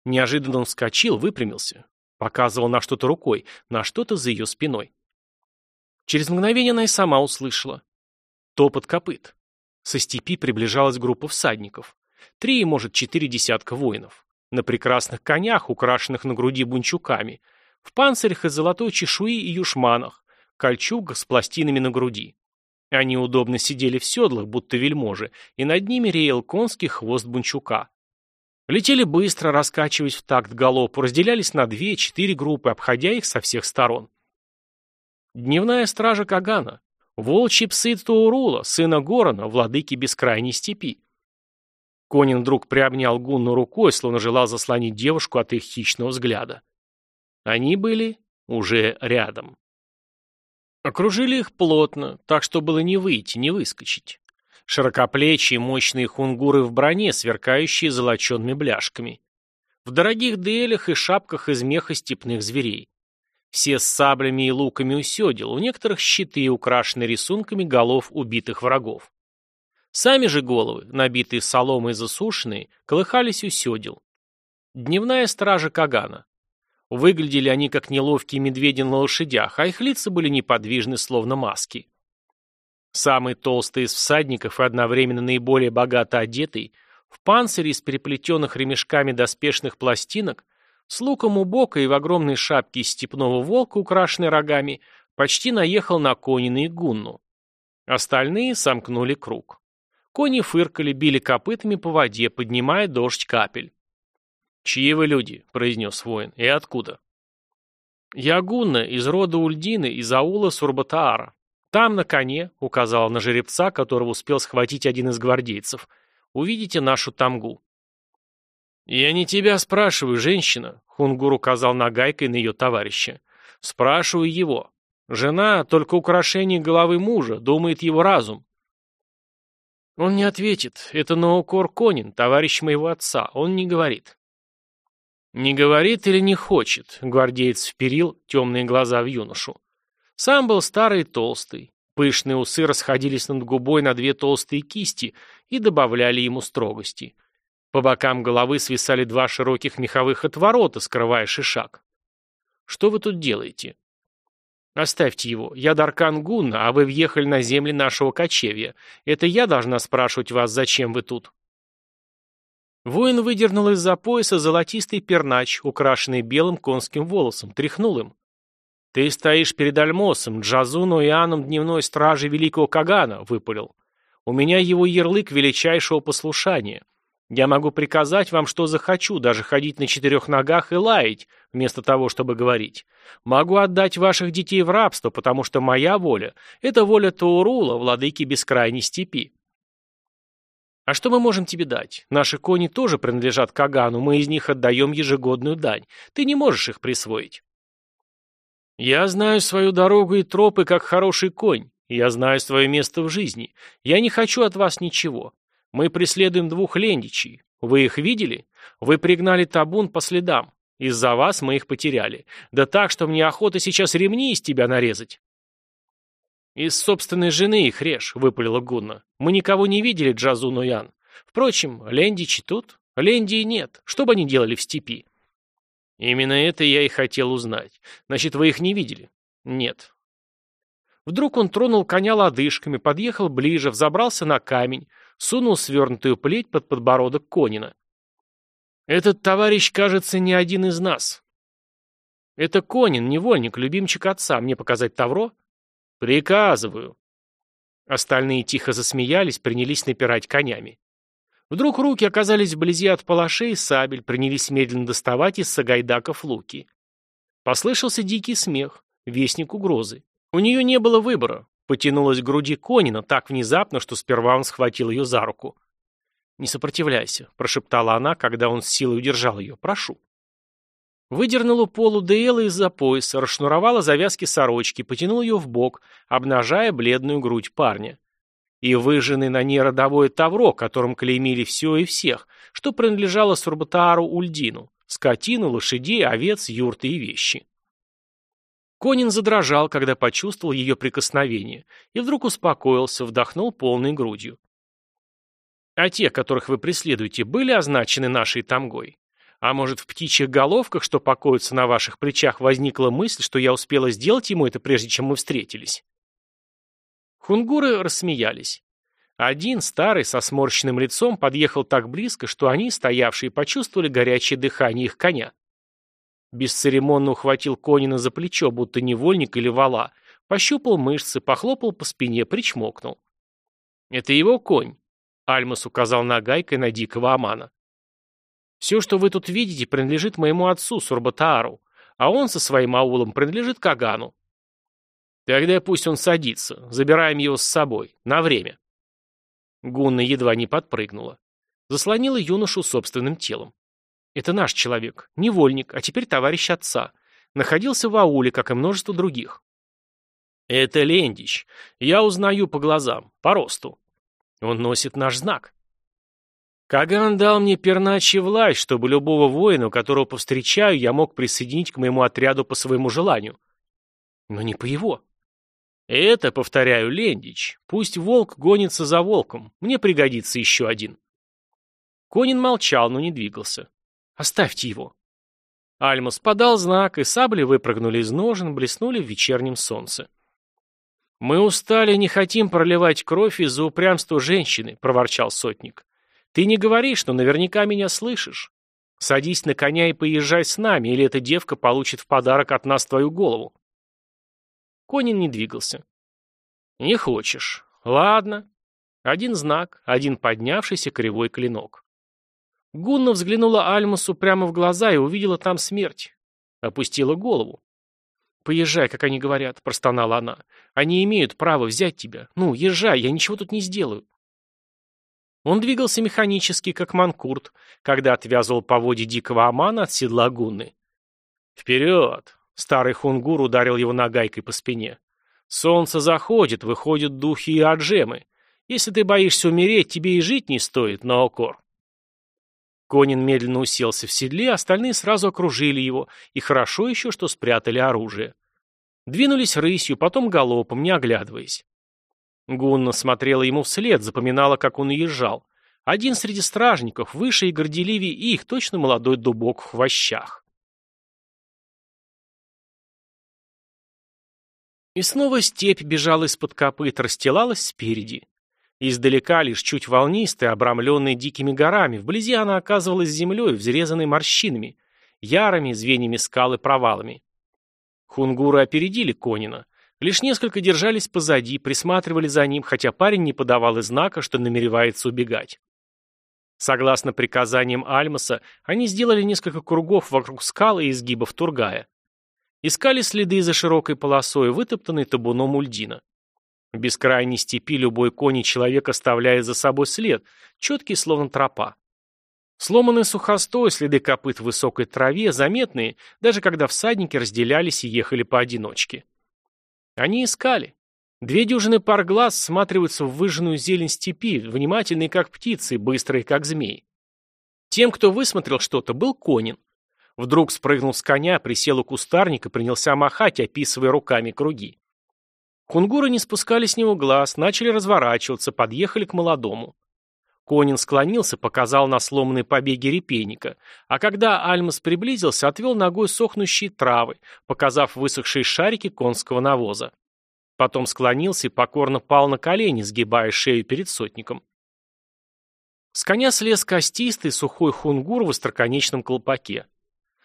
Неожиданно он вскочил, выпрямился. Показывал на что-то рукой, на что-то за ее спиной. Через мгновение она и сама услышала. Топот копыт. Со степи приближалась группа всадников. Три, может, четыре десятка воинов. На прекрасных конях, украшенных на груди бунчуками. В панцирях из золотой чешуи и юшманах. Кольчугах с пластинами на груди. Они удобно сидели в седлах, будто вельможи, и над ними реял конский хвост бунчука. Летели быстро, раскачиваясь в такт галопу, разделялись на две-четыре группы, обходя их со всех сторон. Дневная стража Кагана. Волчьи псы Туурула, сына Горона, владыки бескрайней степи. Конин вдруг приобнял Гунну рукой, словно желал заслонить девушку от их хищного взгляда. Они были уже рядом. Окружили их плотно, так что было не выйти, не выскочить. Широкоплечие, мощные хунгуры в броне, сверкающие золоченными бляшками. В дорогих делях и шапках из меха степных зверей. Все с саблями и луками у седел, у некоторых щиты, украшены рисунками голов убитых врагов. Сами же головы, набитые соломой и засушенные, колыхались у. Дневная стража Кагана. Выглядели они как неловкие медведи на лошадях, а их лица были неподвижны, словно маски. Самый толстый из всадников и одновременно наиболее богато одетый, в панцире из переплетенных ремешками доспешных пластинок, с луком у бока и в огромной шапке из степного волка, украшенной рогами, почти наехал на Конина и Гунну. Остальные сомкнули круг. Кони фыркали, били копытами по воде, поднимая дождь капель. «Чьи вы люди?» — произнес воин. «И откуда?» «Я Гунна, из рода Ульдины, из аула Сурбатаара. Там, на коне, — указал на жеребца, которого успел схватить один из гвардейцев, — увидите нашу тамгу». «Я не тебя спрашиваю, женщина», — Хунгур указал нагайкой на ее товарища. «Спрашиваю его. Жена — только украшение головы мужа, думает его разум. Он не ответит. Это Ноукор Конин, товарищ моего отца. Он не говорит. Не говорит или не хочет, гвардеец вперил темные глаза в юношу. Сам был старый и толстый. Пышные усы расходились над губой на две толстые кисти и добавляли ему строгости. По бокам головы свисали два широких меховых отворота, скрывая шишак. «Что вы тут делаете?» «Оставьте его. Я Даркан Гунна, а вы въехали на земли нашего кочевья. Это я должна спрашивать вас, зачем вы тут?» Воин выдернул из-за пояса золотистый пернач, украшенный белым конским волосом, тряхнул им. «Ты стоишь перед Альмосом, Джазуну и Аном дневной стражи Великого Кагана», — выпалил. «У меня его ярлык величайшего послушания. Я могу приказать вам, что захочу, даже ходить на четырех ногах и лаять, вместо того, чтобы говорить. Могу отдать ваших детей в рабство, потому что моя воля — это воля Таурула, владыки бескрайней степи. А что мы можем тебе дать? Наши кони тоже принадлежат Кагану, мы из них отдаем ежегодную дань. Ты не можешь их присвоить. Я знаю свою дорогу и тропы, как хороший конь. Я знаю свое место в жизни. Я не хочу от вас ничего. Мы преследуем двух лендичей. Вы их видели? Вы пригнали табун по следам. Из-за вас мы их потеряли. Да так, что мне охота сейчас ремни из тебя нарезать. Из собственной жены их режь, выпалила Гунна. Мы никого не видели, Джазу Нуян. Впрочем, лендичи тут. Лендии нет. Что бы они делали в степи? Именно это я и хотел узнать. Значит, вы их не видели? Нет. Вдруг он тронул коня лодыжками, подъехал ближе, взобрался на камень, сунул свернутую плеть под подбородок Конина. «Этот товарищ, кажется, не один из нас». «Это Конин, невольник, любимчик отца. Мне показать Тавро?» «Приказываю». Остальные тихо засмеялись, принялись напирать конями. Вдруг руки оказались вблизи от палашей, сабель принялись медленно доставать из сагайдаков луки. Послышался дикий смех, вестник угрозы. У нее не было выбора. Потянулась к груди Конина так внезапно, что сперва он схватил ее за руку. «Не сопротивляйся», — прошептала она, когда он с силой удержал ее. «Прошу». Выдернула полу Дейла из-за пояса, расшнуровала завязки сорочки, потянула ее в бок, обнажая бледную грудь парня. И выжженный на ней родовое тавро, которым клеймили все и всех, что принадлежало Сурбатаару Ульдину, скотину, лошадей, овец, юрты и вещи. Конин задрожал, когда почувствовал ее прикосновение, и вдруг успокоился, вдохнул полной грудью. А те, которых вы преследуете, были означены нашей тамгой? А может, в птичьих головках, что покоятся на ваших плечах, возникла мысль, что я успела сделать ему это, прежде чем мы встретились? Хунгуры рассмеялись. Один, старый, со сморщенным лицом, подъехал так близко, что они, стоявшие, почувствовали горячее дыхание их коня. Бесцеремонно ухватил Конина за плечо, будто невольник или вала, пощупал мышцы, похлопал по спине, причмокнул. «Это его конь», — Альмас указал нагайкой на дикого Амана. «Все, что вы тут видите, принадлежит моему отцу, Сурбатаару, а он со своим аулом принадлежит Кагану». «Тогда пусть он садится, забираем его с собой, на время». Гунна едва не подпрыгнула. Заслонила юношу собственным телом. Это наш человек, невольник, а теперь товарищ отца. Находился в ауле, как и множество других. Это Лендич. Я узнаю по глазам, по росту. Он носит наш знак. Каган дал мне перначий власть, чтобы любого воина, которого повстречаю, я мог присоединить к моему отряду по своему желанию. Но не по его. Это, повторяю, Лендич. Пусть волк гонится за волком. Мне пригодится еще один. Конин молчал, но не двигался. Оставьте его. Альмус подал знак, и сабли выпрыгнули из ножен, блеснули в вечернем солнце. «Мы устали, не хотим проливать кровь из-за упрямства женщины», — проворчал сотник. «Ты не говори, что наверняка меня слышишь. Садись на коня и поезжай с нами, или эта девка получит в подарок от нас твою голову». Конин не двигался. «Не хочешь. Ладно». Один знак, один поднявшийся кривой клинок. Гунна взглянула Альмусу прямо в глаза и увидела там смерть. Опустила голову. «Поезжай, как они говорят», — простонала она. «Они имеют право взять тебя. Ну, езжай, я ничего тут не сделаю». Он двигался механически, как манкурт, когда отвязывал по воде дикого амана от седла гунны. «Вперед!» — старый хунгур ударил его нагайкой по спине. «Солнце заходит, выходят духи и аджемы. Если ты боишься умереть, тебе и жить не стоит, Наокор». Конин медленно уселся в седле, остальные сразу окружили его, и хорошо еще, что спрятали оружие. Двинулись рысью, потом галопом, не оглядываясь. Гунна смотрела ему вслед, запоминала, как он уезжал. Один среди стражников, выше и горделивее их, точно молодой дубок в хвощах. И снова степь бежала из-под копыт, расстилалась спереди. Издалека лишь чуть волнистая, обрамленная дикими горами, вблизи она оказывалась землей, взрезанной морщинами, ярами, звеньями скал и провалами. Хунгуры опередили Конина. Лишь несколько держались позади, присматривали за ним, хотя парень не подавал и знака, что намеревается убегать. Согласно приказаниям Альмаса, они сделали несколько кругов вокруг скал и изгибов Тургая. Искали следы за широкой полосой, вытоптанной табуном Ульдина. В бескрайней степи любой конь и человек оставляет за собой след, четкий, словно тропа. Сломанный сухостой, следы копыт в высокой траве, заметные, даже когда всадники разделялись и ехали поодиночке. Они искали. Две дюжины пар глаз всматриваются в выжженную зелень степи, внимательные как птицы, быстрые как змеи. Тем, кто высмотрел что-то, был Конин. Вдруг спрыгнул с коня, присел у кустарника, принялся махать, описывая руками круги. Кунгуры не спускали с него глаз, начали разворачиваться, подъехали к молодому. Конин склонился, показал на сломанные побеги репейника, а когда Альмас приблизился, отвел ногой сохнущие травы, показав высохшие шарики конского навоза. Потом склонился и покорно пал на колени, сгибая шею перед сотником. С коня слез костистый сухой хунгур в остроконечном колпаке.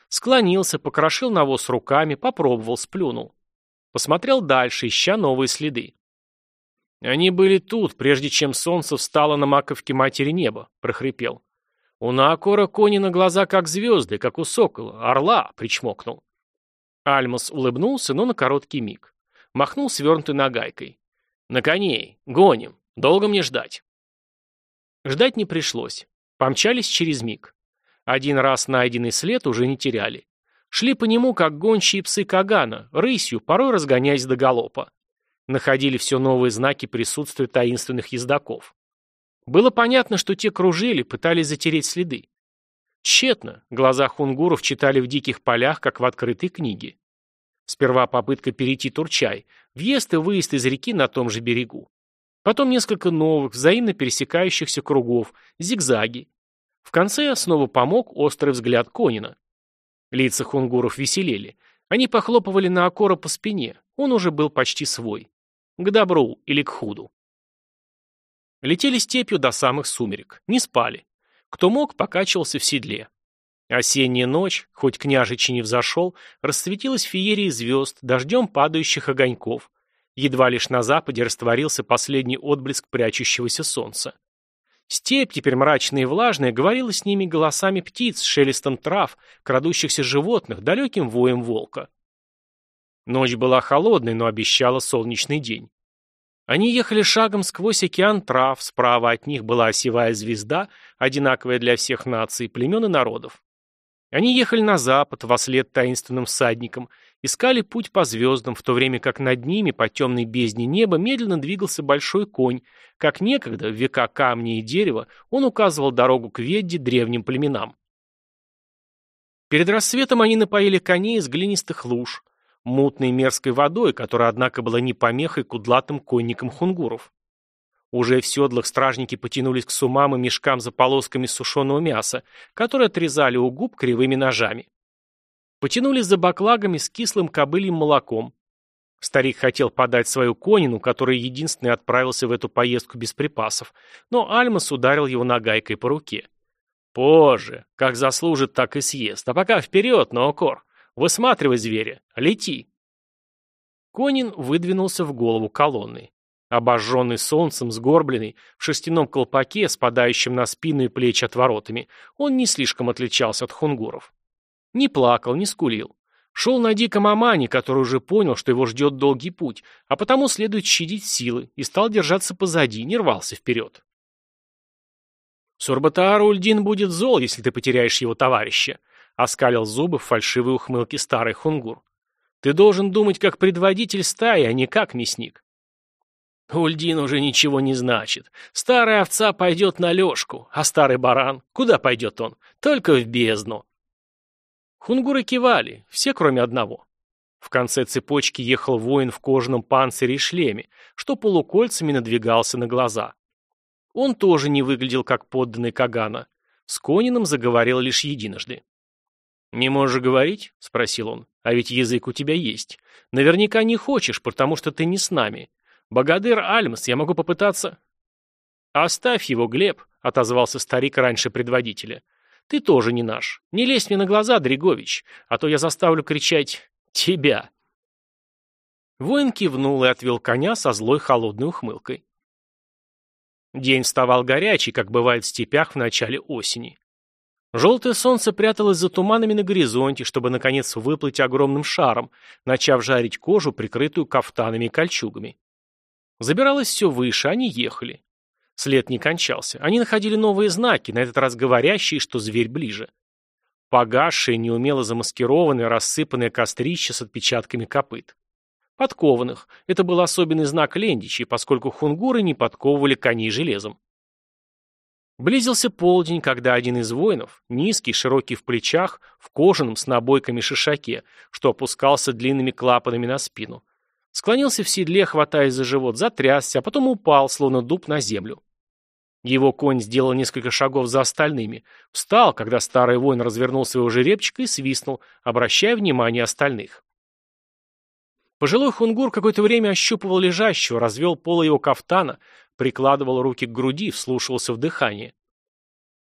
Склонился, покрошил навоз руками, попробовал, сплюнул. Посмотрел дальше, ища новые следы. «Они были тут, прежде чем солнце встало на маковке матери неба», — прохрипел. «У Наакора кони на глаза, как звезды, как у сокола, орла», — причмокнул. Альмас улыбнулся, но на короткий миг. Махнул свернутой нагайкой. «На коней! Гоним! Долго мне ждать?» Ждать не пришлось. Помчались через миг. Один раз найденный след уже не теряли. Шли по нему, как гончие псы Кагана, рысью, порой разгоняясь до галопа. Находили все новые знаки присутствия таинственных ездаков. Было понятно, что те кружили, пытались затереть следы. Тщетно, глаза хунгуров читали в диких полях, как в открытой книге. Сперва попытка перейти Турчай, въезд и выезд из реки на том же берегу. Потом несколько новых, взаимно пересекающихся кругов, зигзаги. В конце снова помог острый взгляд Конина. Лица хунгуров веселели. Они похлопывали на Акора по спине. Он уже был почти свой. К добру или к худу. Летели степью до самых сумерек. Не спали. Кто мог, покачивался в седле. Осенняя ночь, хоть княжич и не взошел, расцветилась феерией звезд, дождем падающих огоньков. Едва лишь на западе растворился последний отблеск прячущегося солнца. Степь, теперь мрачная и влажная, говорила с ними голосами птиц, шелестом трав, крадущихся животных, далеким воем волка. Ночь была холодной, но обещала солнечный день. Они ехали шагом сквозь океан трав, справа от них была осевая звезда, одинаковая для всех наций, племен и народов. Они ехали на запад, во след таинственным всадникам, искали путь по звездам, в то время как над ними, по темной бездне неба, медленно двигался большой конь, как некогда, в века камня и дерева, он указывал дорогу к Ведде древним племенам. Перед рассветом они напоили коней из глинистых луж. Мутной мерзкой водой, которая, однако, была не помехой кудлатым конникам хунгуров. Уже в седлах стражники потянулись к сумам и мешкам за полосками сушеного мяса, которые отрезали у губ кривыми ножами. Потянулись за баклагами с кислым кобыльем молоком. Старик хотел подать свою конину, который единственный отправился в эту поездку без припасов, но Альмас ударил его нагайкой по руке. «Позже. Как заслужит, так и съест. А пока вперед, Ноокор. Высматривай зверя. Лети!» Конин выдвинулся в голову колонны. Обожженный солнцем, сгорбленный, в шерстяном колпаке, спадающем на спину и плечи отворотами, он не слишком отличался от хунгуров. Не плакал, не скулил. Шел на диком Амане, который уже понял, что его ждет долгий путь, а потому следует щадить силы, и стал держаться позади, не рвался вперед. «Сурбатаар Ульдин будет зол, если ты потеряешь его товарища», — оскалил зубы в фальшивой ухмылке старый хунгур. «Ты должен думать как предводитель стаи, а не как мясник. Ульдин уже ничего не значит. Старая овца пойдет на лёжку, а старый баран, куда пойдет он? Только в бездну. Хунгуры кивали, все кроме одного. В конце цепочки ехал воин в кожаном панцире и шлеме, что полукольцами надвигался на глаза. Он тоже не выглядел как подданный Кагана. С Конином заговорил лишь единожды. «Не можешь говорить?» — спросил он. «А ведь язык у тебя есть. Наверняка не хочешь, потому что ты не с нами. «Багадыр Альмс, я могу попытаться...» «Оставь его, Глеб», — отозвался старик раньше предводителя. «Ты тоже не наш. Не лезь мне на глаза, Дригович, а то я заставлю кричать «тебя». Воин кивнул и отвел коня со злой холодной ухмылкой. День вставал горячий, как бывает в степях в начале осени. Желтое солнце пряталось за туманами на горизонте, чтобы, наконец, выплыть огромным шаром, начав жарить кожу, прикрытую кафтанами и кольчугами. Забиралось все выше, они ехали. След не кончался. Они находили новые знаки, на этот раз говорящие, что зверь ближе. Погасшее, неумело замаскированное, рассыпанное кострище с отпечатками копыт. Подкованных. Это был особенный знак лендичей, поскольку хунгуры не подковывали коней железом. Близился полдень, когда один из воинов, низкий, широкий в плечах, в кожаном с набойками шишаке, что опускался длинными клапанами на спину, Склонился в седле, хватаясь за живот, затрясся, а потом упал, словно дуб на землю. Его конь сделал несколько шагов за остальными. Встал, когда старый воин развернул своего жеребчика и свистнул, обращая внимание остальных. Пожилой хунгур какое-то время ощупывал лежащего, развел полы его кафтана, прикладывал руки к груди, вслушивался в дыхание.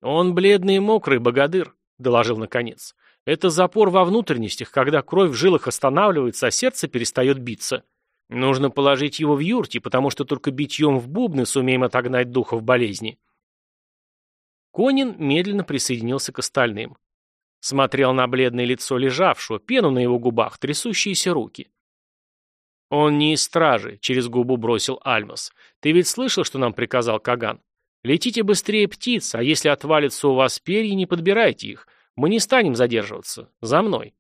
«Он бледный и мокрый, богадыр», — доложил наконец. «Это запор во внутренностях, когда кровь в жилах останавливается, а сердце перестает биться». Нужно положить его в юрте, потому что только битьем в бубны сумеем отогнать духов болезни. Конин медленно присоединился к остальным. Смотрел на бледное лицо лежавшего, пену на его губах, трясущиеся руки. «Он не из стражи», — через губу бросил Альмас. «Ты ведь слышал, что нам приказал Каган? Летите быстрее птиц, а если отвалится у вас перья, не подбирайте их. Мы не станем задерживаться. За мной».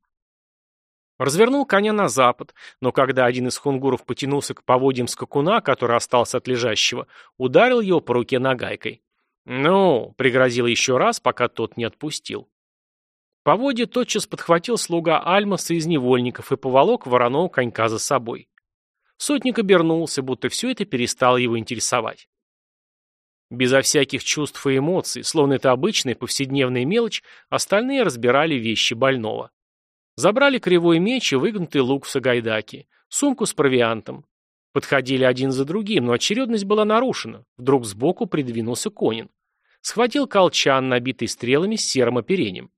Развернул коня на запад, но когда один из хунгуров потянулся к поводьям скакуна, который остался от лежащего, ударил его по руке нагайкой. «Ну», — пригрозил еще раз, пока тот не отпустил. Поводья тотчас подхватил слуга Альмаса из невольников и поволок вороного конька за собой. Сотник обернулся, будто все это перестало его интересовать. Безо всяких чувств и эмоций, словно это обычная повседневная мелочь, остальные разбирали вещи больного. Забрали кривой меч и выгнутый лук в Сагайдаке, сумку с провиантом. Подходили один за другим, но очередность была нарушена. Вдруг сбоку придвинулся Конин. Схватил колчан, набитый стрелами с серым оперением.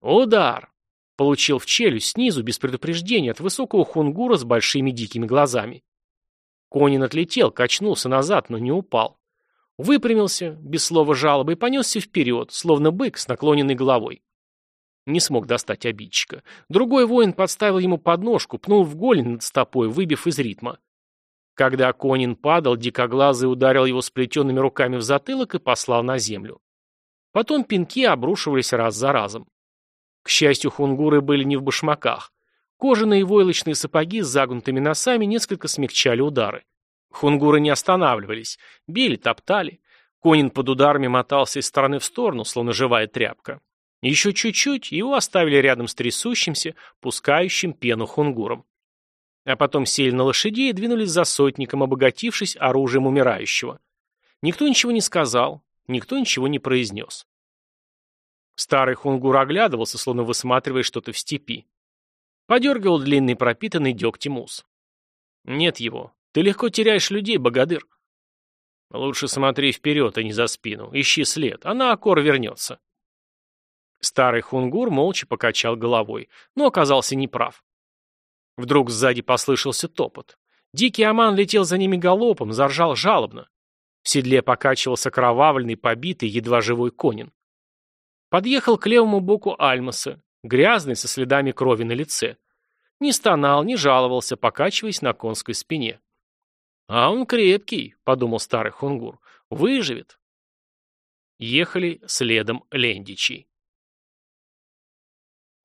Удар! Получил в челюсть снизу, без предупреждения, от высокого хунгура с большими дикими глазами. Конин отлетел, качнулся назад, но не упал. Выпрямился, без слова жалобы, и понесся вперед, словно бык с наклоненной головой. Не смог достать обидчика. Другой воин подставил ему подножку, пнул в голень над стопой, выбив из ритма. Когда Конин падал, дикоглазый ударил его сплетенными руками в затылок и послал на землю. Потом пинки обрушивались раз за разом. К счастью, хунгуры были не в башмаках. Кожаные войлочные сапоги с загнутыми носами несколько смягчали удары. Хунгуры не останавливались, били, топтали. Конин под ударами мотался из стороны в сторону, словно живая тряпка. Еще чуть-чуть, и его оставили рядом с трясущимся, пускающим пену хунгуром. А потом сели на лошадей и двинулись за сотником, обогатившись оружием умирающего. Никто ничего не сказал, никто ничего не произнес. Старый хунгур оглядывался, словно высматривая что-то в степи. Подергивал длинный пропитанный дегтем ус. «Нет его. Ты легко теряешь людей, богатырь». «Лучше смотри вперед, а не за спину. Ищи след, а на окор вернется». Старый хунгур молча покачал головой, но оказался неправ. Вдруг сзади послышался топот. Дикий Аман летел за ними галопом, заржал жалобно. В седле покачивался кровавленный, побитый, едва живой конин. Подъехал к левому боку Альмаса, грязный, со следами крови на лице. Не стонал, не жаловался, покачиваясь на конской спине. «А он крепкий», — подумал старый хунгур, — «выживет». Ехали следом лендичи.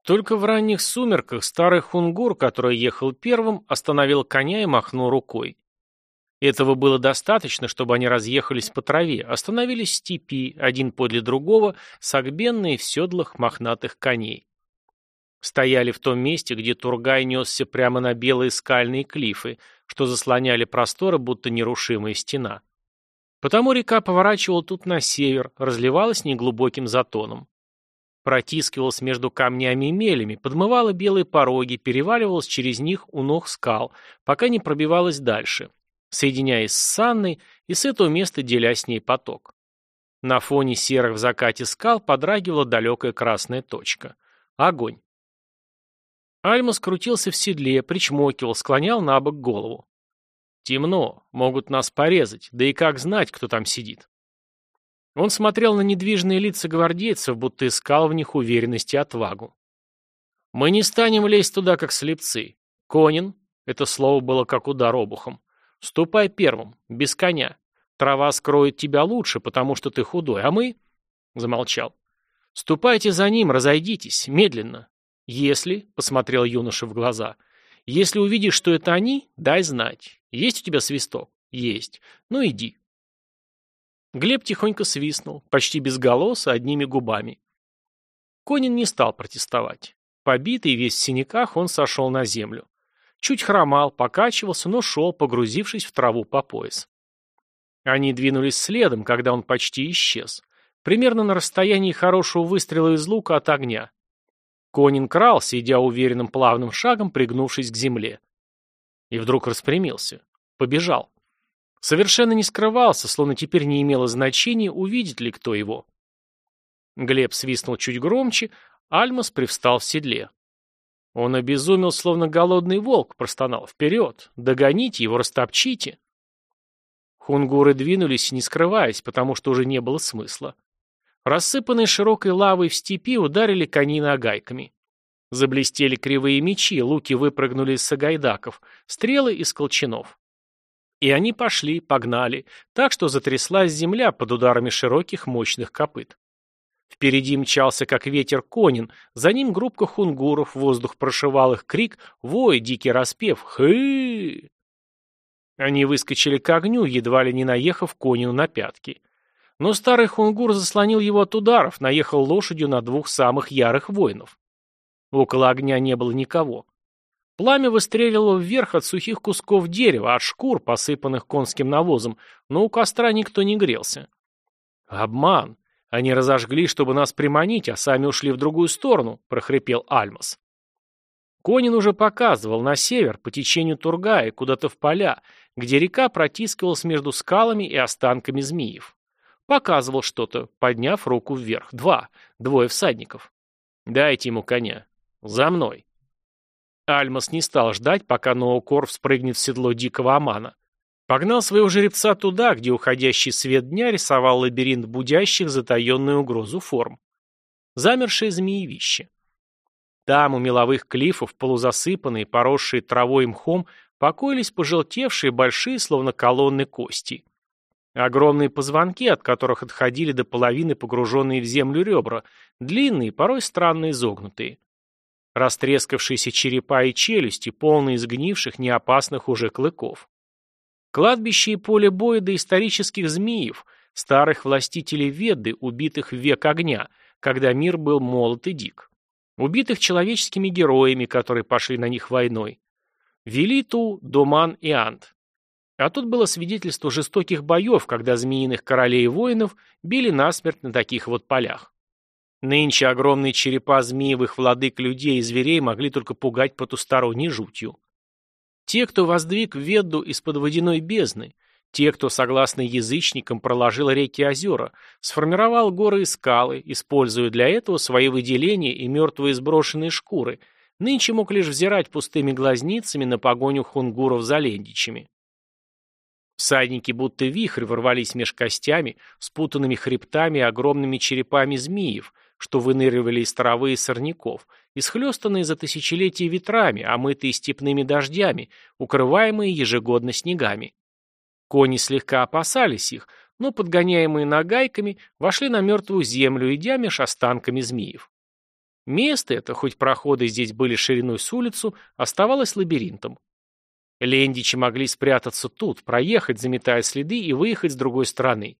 Только в ранних сумерках старый хунгур, который ехал первым, остановил коня и махнул рукой. Этого было достаточно, чтобы они разъехались по траве, остановились в степи, один подле другого, согбенные в седлах мохнатых коней. Стояли в том месте, где Тургай несся прямо на белые скальные клифы, что заслоняли просторы, будто нерушимая стена. Потому река поворачивала тут на север, разливалась неглубоким затоном. Протискивалась между камнями и мелями, подмывала белые пороги, переваливалась через них у ног скал, пока не пробивалась дальше, соединяясь с Санной и с этого места деля с ней поток. На фоне серых в закате скал подрагивала далекая красная точка. Огонь. Альма скрутился в седле, причмокивал, склонял на бок голову. «Темно, могут нас порезать, да и как знать, кто там сидит?» Он смотрел на недвижные лица гвардейцев, будто искал в них уверенность и отвагу. «Мы не станем лезть туда, как слепцы. Конин» — это слово было как удар обухом. «Ступай первым, без коня. Трава скроет тебя лучше, потому что ты худой, а мы...» — замолчал. «Ступайте за ним, разойдитесь, медленно. Если...» — посмотрел юноша в глаза. «Если увидишь, что это они, дай знать. Есть у тебя свисток?» «Есть. Ну иди». Глеб тихонько свистнул, почти без голоса, одними губами. Конин не стал протестовать. Побитый, весь в синяках, он сошел на землю. Чуть хромал, покачивался, но шел, погрузившись в траву по пояс. Они двинулись следом, когда он почти исчез. Примерно на расстоянии хорошего выстрела из лука от огня. Конин крался, идя уверенным плавным шагом, пригнувшись к земле. И вдруг распрямился. Побежал. Совершенно не скрывался, словно теперь не имело значения, увидит ли кто его. Глеб свистнул чуть громче, Альмас привстал в седле. Он обезумел, словно голодный волк, простонал. «Вперед! Догоните его, растопчите!» Хунгуры двинулись, не скрываясь, потому что уже не было смысла. Рассыпанные широкой лавой в степи ударили коней нагайками. Заблестели кривые мечи, луки выпрыгнули из сагайдаков, стрелы из колчанов. И они пошли, погнали, так что затряслась земля под ударами широких мощных копыт. Впереди мчался, как ветер, конин, за ним группка хунгуров, воздух прошивал их крик, вой, дикий распев «Хы!». Они выскочили к огню, едва ли не наехав конину на пятки. Но старый хунгур заслонил его от ударов, наехал лошадью на двух самых ярых воинов. Около огня не было никого. Пламя выстреливало вверх от сухих кусков дерева, от шкур, посыпанных конским навозом, но у костра никто не грелся. «Обман! Они разожгли, чтобы нас приманить, а сами ушли в другую сторону», — прохрипел Альмас. Конин уже показывал на север, по течению Тургая, куда-то в поля, где река протискивалась между скалами и останками змеев. Показывал что-то, подняв руку вверх. Два. Двое всадников. «Дайте ему коня. За мной». Альмас не стал ждать, пока Ноукор спрыгнет в седло дикого Амана. Погнал своего жеребца туда, где уходящий свет дня рисовал лабиринт будящих затаенную угрозу форм. Замершее змеевище. Там, у меловых клифов, полузасыпанные, поросшие травой мхом, покоились пожелтевшие, большие, словно колонны кости. Огромные позвонки, от которых отходили до половины погруженные в землю ребра, длинные, порой странно изогнутые. Растрескавшиеся черепа и челюсти, полные сгнивших, неопасных уже клыков. Кладбище и поле боя доисторических змеев, старых властителей Ведды, убитых в век огня, когда мир был молод и дик. Убитых человеческими героями, которые пошли на них войной. Велиту, Доман и Ант. А тут было свидетельство жестоких боев, когда змеиных королей и воинов били насмерть на таких вот полях. Нынче огромные черепа змеевых владык людей и зверей могли только пугать потусторонней жутью. Те, кто воздвиг Ведду из-под водяной бездны, те, кто, согласно язычникам, проложил реки и озера, сформировал горы и скалы, используя для этого свои выделения и мертвые сброшенные шкуры, нынче мог лишь взирать пустыми глазницами на погоню хунгуров за лендичами. Всадники будто вихрь ворвались меж костями, спутанными хребтами и огромными черепами змеев, что выныривали из травы и сорняков, исхлестанные за тысячелетия ветрами, омытые степными дождями, укрываемые ежегодно снегами. Кони слегка опасались их, но, подгоняемые нагайками, вошли на мертвую землю, идя меж останками змеев. Место это, хоть проходы здесь были шириной с улицу, оставалось лабиринтом. Лендичи могли спрятаться тут, проехать, заметая следы, и выехать с другой стороны.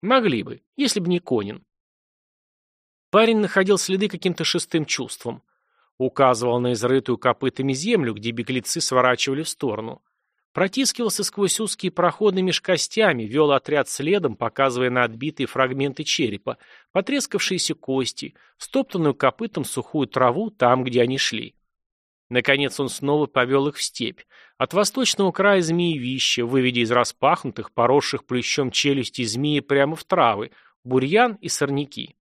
Могли бы, если бы не Конин. Парень находил следы каким-то шестым чувством. Указывал на изрытую копытами землю, где беглецы сворачивали в сторону. Протискивался сквозь узкие проходы меж костями, вел отряд следом, показывая на отбитые фрагменты черепа, потрескавшиеся кости, стоптанную копытом сухую траву там, где они шли. Наконец он снова повел их в степь, от восточного края змеевища, выведя из распахнутых, поросших плющом челюсти змеи прямо в травы, бурьян и сорняки.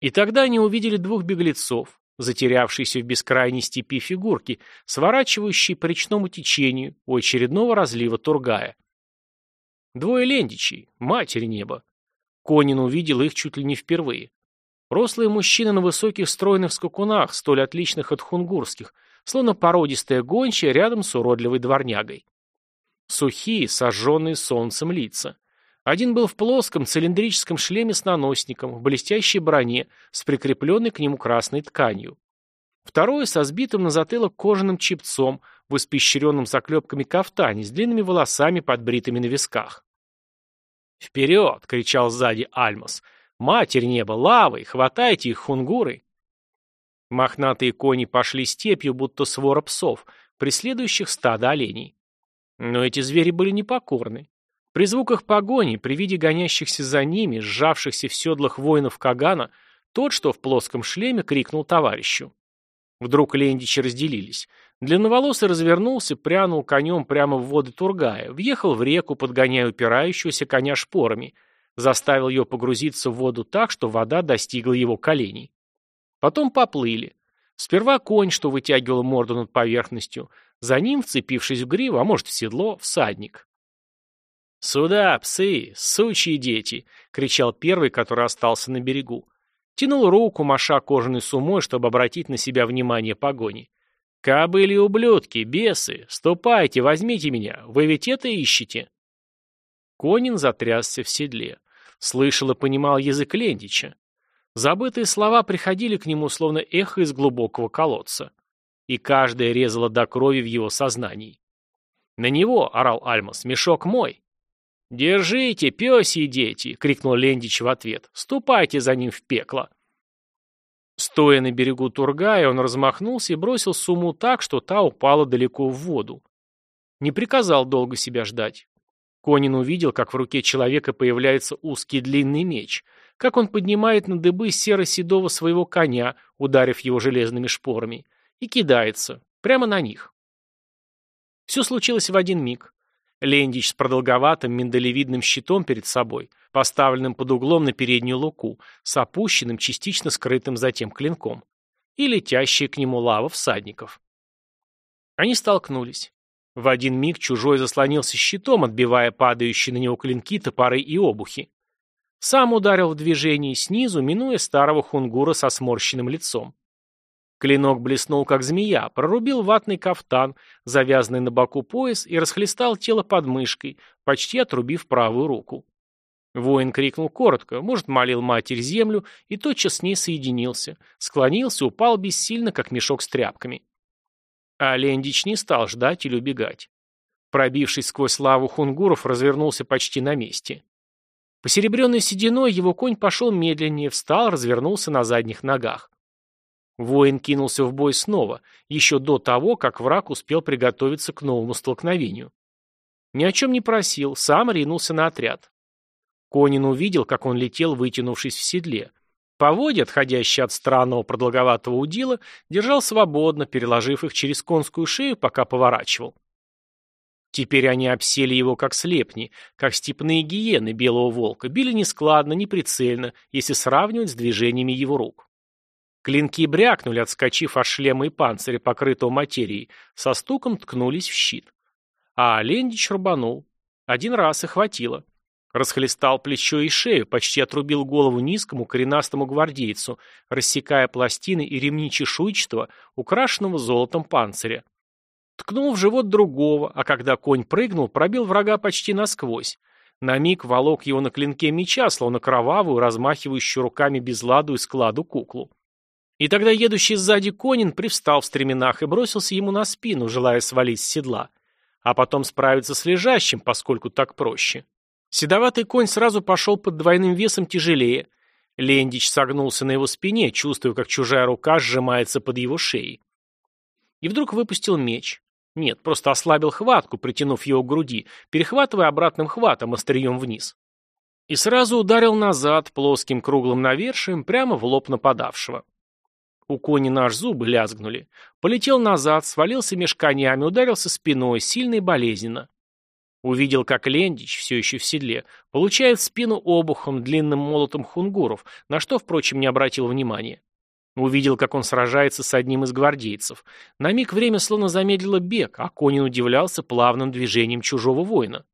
И тогда они увидели двух беглецов, затерявшиеся в бескрайней степи фигурки, сворачивающие по речному течению у очередного разлива Тургая. Двое лендичей, матери неба. Конин увидел их чуть ли не впервые. Рослые мужчины на высоких стройных скакунах, столь отличных от хунгурских, словно породистая гончая рядом с уродливой дворнягой. Сухие, сожженные солнцем лица. Один был в плоском цилиндрическом шлеме с наносником, в блестящей броне, с прикрепленной к нему красной тканью. Второй со сбитым на затылок кожаным чепцом, в испещренном заклепками кафтане, с длинными волосами, подбритыми на висках. «Вперед!» — кричал сзади Альмас. «Матерь неба, лавой! Хватайте их, хунгуры!» Мохнатые кони пошли степью, будто свора псов, преследующих стадо оленей. Но эти звери были непокорны. При звуках погони, при виде гонящихся за ними, сжавшихся в седлах воинов Кагана, тот, что в плоском шлеме, крикнул товарищу. Вдруг лендичи разделились. Длинноволосый развернулся, прянул конем прямо в воды Тургая, въехал в реку, подгоняя упирающегося коня шпорами, заставил ее погрузиться в воду так, что вода достигла его коленей. Потом поплыли. Сперва конь, что вытягивал морду над поверхностью, за ним, вцепившись в гриву, а может в седло, всадник. «Сюда, псы, сучьи дети!» — кричал первый, который остался на берегу. Тянул руку, маша кожаной сумой, чтобы обратить на себя внимание погони. «Кобыли ублюдки, бесы! Ступайте, возьмите меня! Вы ведь это ищете?» Конин затрясся в седле. Слышал и понимал язык Лендича. Забытые слова приходили к нему, словно эхо из глубокого колодца. И каждое резало до крови в его сознании. «На него!» — орал Альмас. «Мешок мой!» «Держите, пёси дети!» — крикнул Лендич в ответ. «Ступайте за ним в пекло!» Стоя на берегу Тургая, он размахнулся и бросил сумму так, что та упала далеко в воду. Не приказал долго себя ждать. Конин увидел, как в руке человека появляется узкий длинный меч, как он поднимает на дыбы серо-седого своего коня, ударив его железными шпорами, и кидается, прямо на них. Все случилось в один миг. Лендич с продолговатым миндалевидным щитом перед собой, поставленным под углом на переднюю луку, с опущенным, частично скрытым затем клинком, и летящая к нему лава всадников. Они столкнулись. В один миг чужой заслонился щитом, отбивая падающие на него клинки, топоры и обухи. Сам ударил в движении снизу, минуя старого хунгура со сморщенным лицом. Клинок блеснул, как змея, прорубил ватный кафтан, завязанный на боку пояс, и расхлестал тело под почти отрубив правую руку. Воин крикнул коротко, может, молил матерь землю, и тотчас с ней соединился, склонился, упал бессильно, как мешок с тряпками. А Лендич не стал ждать или убегать. Пробившись сквозь лаву хунгуров, развернулся почти на месте. Посеребренный сединой его конь пошел медленнее, встал, развернулся на задних ногах. Воин кинулся в бой снова, еще до того, как враг успел приготовиться к новому столкновению. Ни о чем не просил, сам ринулся на отряд. Конин увидел, как он летел, вытянувшись в седле. Поводья, отходящие от странного продолговатого удила, держал свободно, переложив их через конскую шею, пока поворачивал. Теперь они обсели его как слепни, как степные гиены белого волка, били нескладно, неприцельно, если сравнивать с движениями его рук. Клинки брякнули, отскочив от шлема и панциря, покрытого материей, со стуком ткнулись в щит. А Лендич рубанул. Один раз и хватило. Расхлестал плечо и шею, почти отрубил голову низкому коренастому гвардейцу, рассекая пластины и ремни чешуйчатого, украшенного золотом панциря. Ткнул в живот другого, а когда конь прыгнул, пробил врага почти насквозь. На миг волок его на клинке меча, словно кровавую, размахивающую руками безладу и складу куклу. И тогда едущий сзади конин привстал в стременах и бросился ему на спину, желая свалить с седла, а потом справиться с лежащим, поскольку так проще. Седоватый конь сразу пошел под двойным весом тяжелее. Лендич согнулся на его спине, чувствуя, как чужая рука сжимается под его шеей. И вдруг выпустил меч. Нет, просто ослабил хватку, притянув его к груди, перехватывая обратным хватом острием вниз. И сразу ударил назад плоским круглым навершием прямо в лоб нападавшего. У кони наш зубы лязгнули. Полетел назад, свалился меж конями, ударился спиной, сильно и болезненно. Увидел, как Лендич, все еще в седле, получает спину обухом длинным молотом хунгуров, на что, впрочем, не обратил внимания. Увидел, как он сражается с одним из гвардейцев. На миг время словно замедлило бег, а Конин удивлялся плавным движением чужого воина.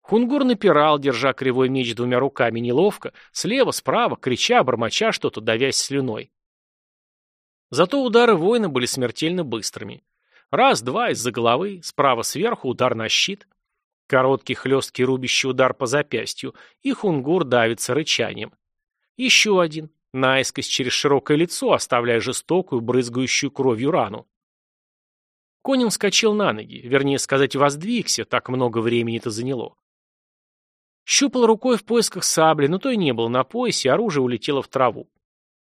Хунгур напирал, держа кривой меч двумя руками неловко, слева, справа, крича, бормоча что-то, давясь слюной. Зато удары воина были смертельно быстрыми. Раз-два из-за головы, справа сверху удар на щит. Короткий хлесткий рубящий удар по запястью, и хунгур давится рычанием. Еще один, наискось через широкое лицо, оставляя жестокую, брызгающую кровью рану. Конин вскочил на ноги, вернее сказать, воздвигся, так много времени это заняло. Щупал рукой в поисках сабли, но той не было на поясе, оружие улетело в траву.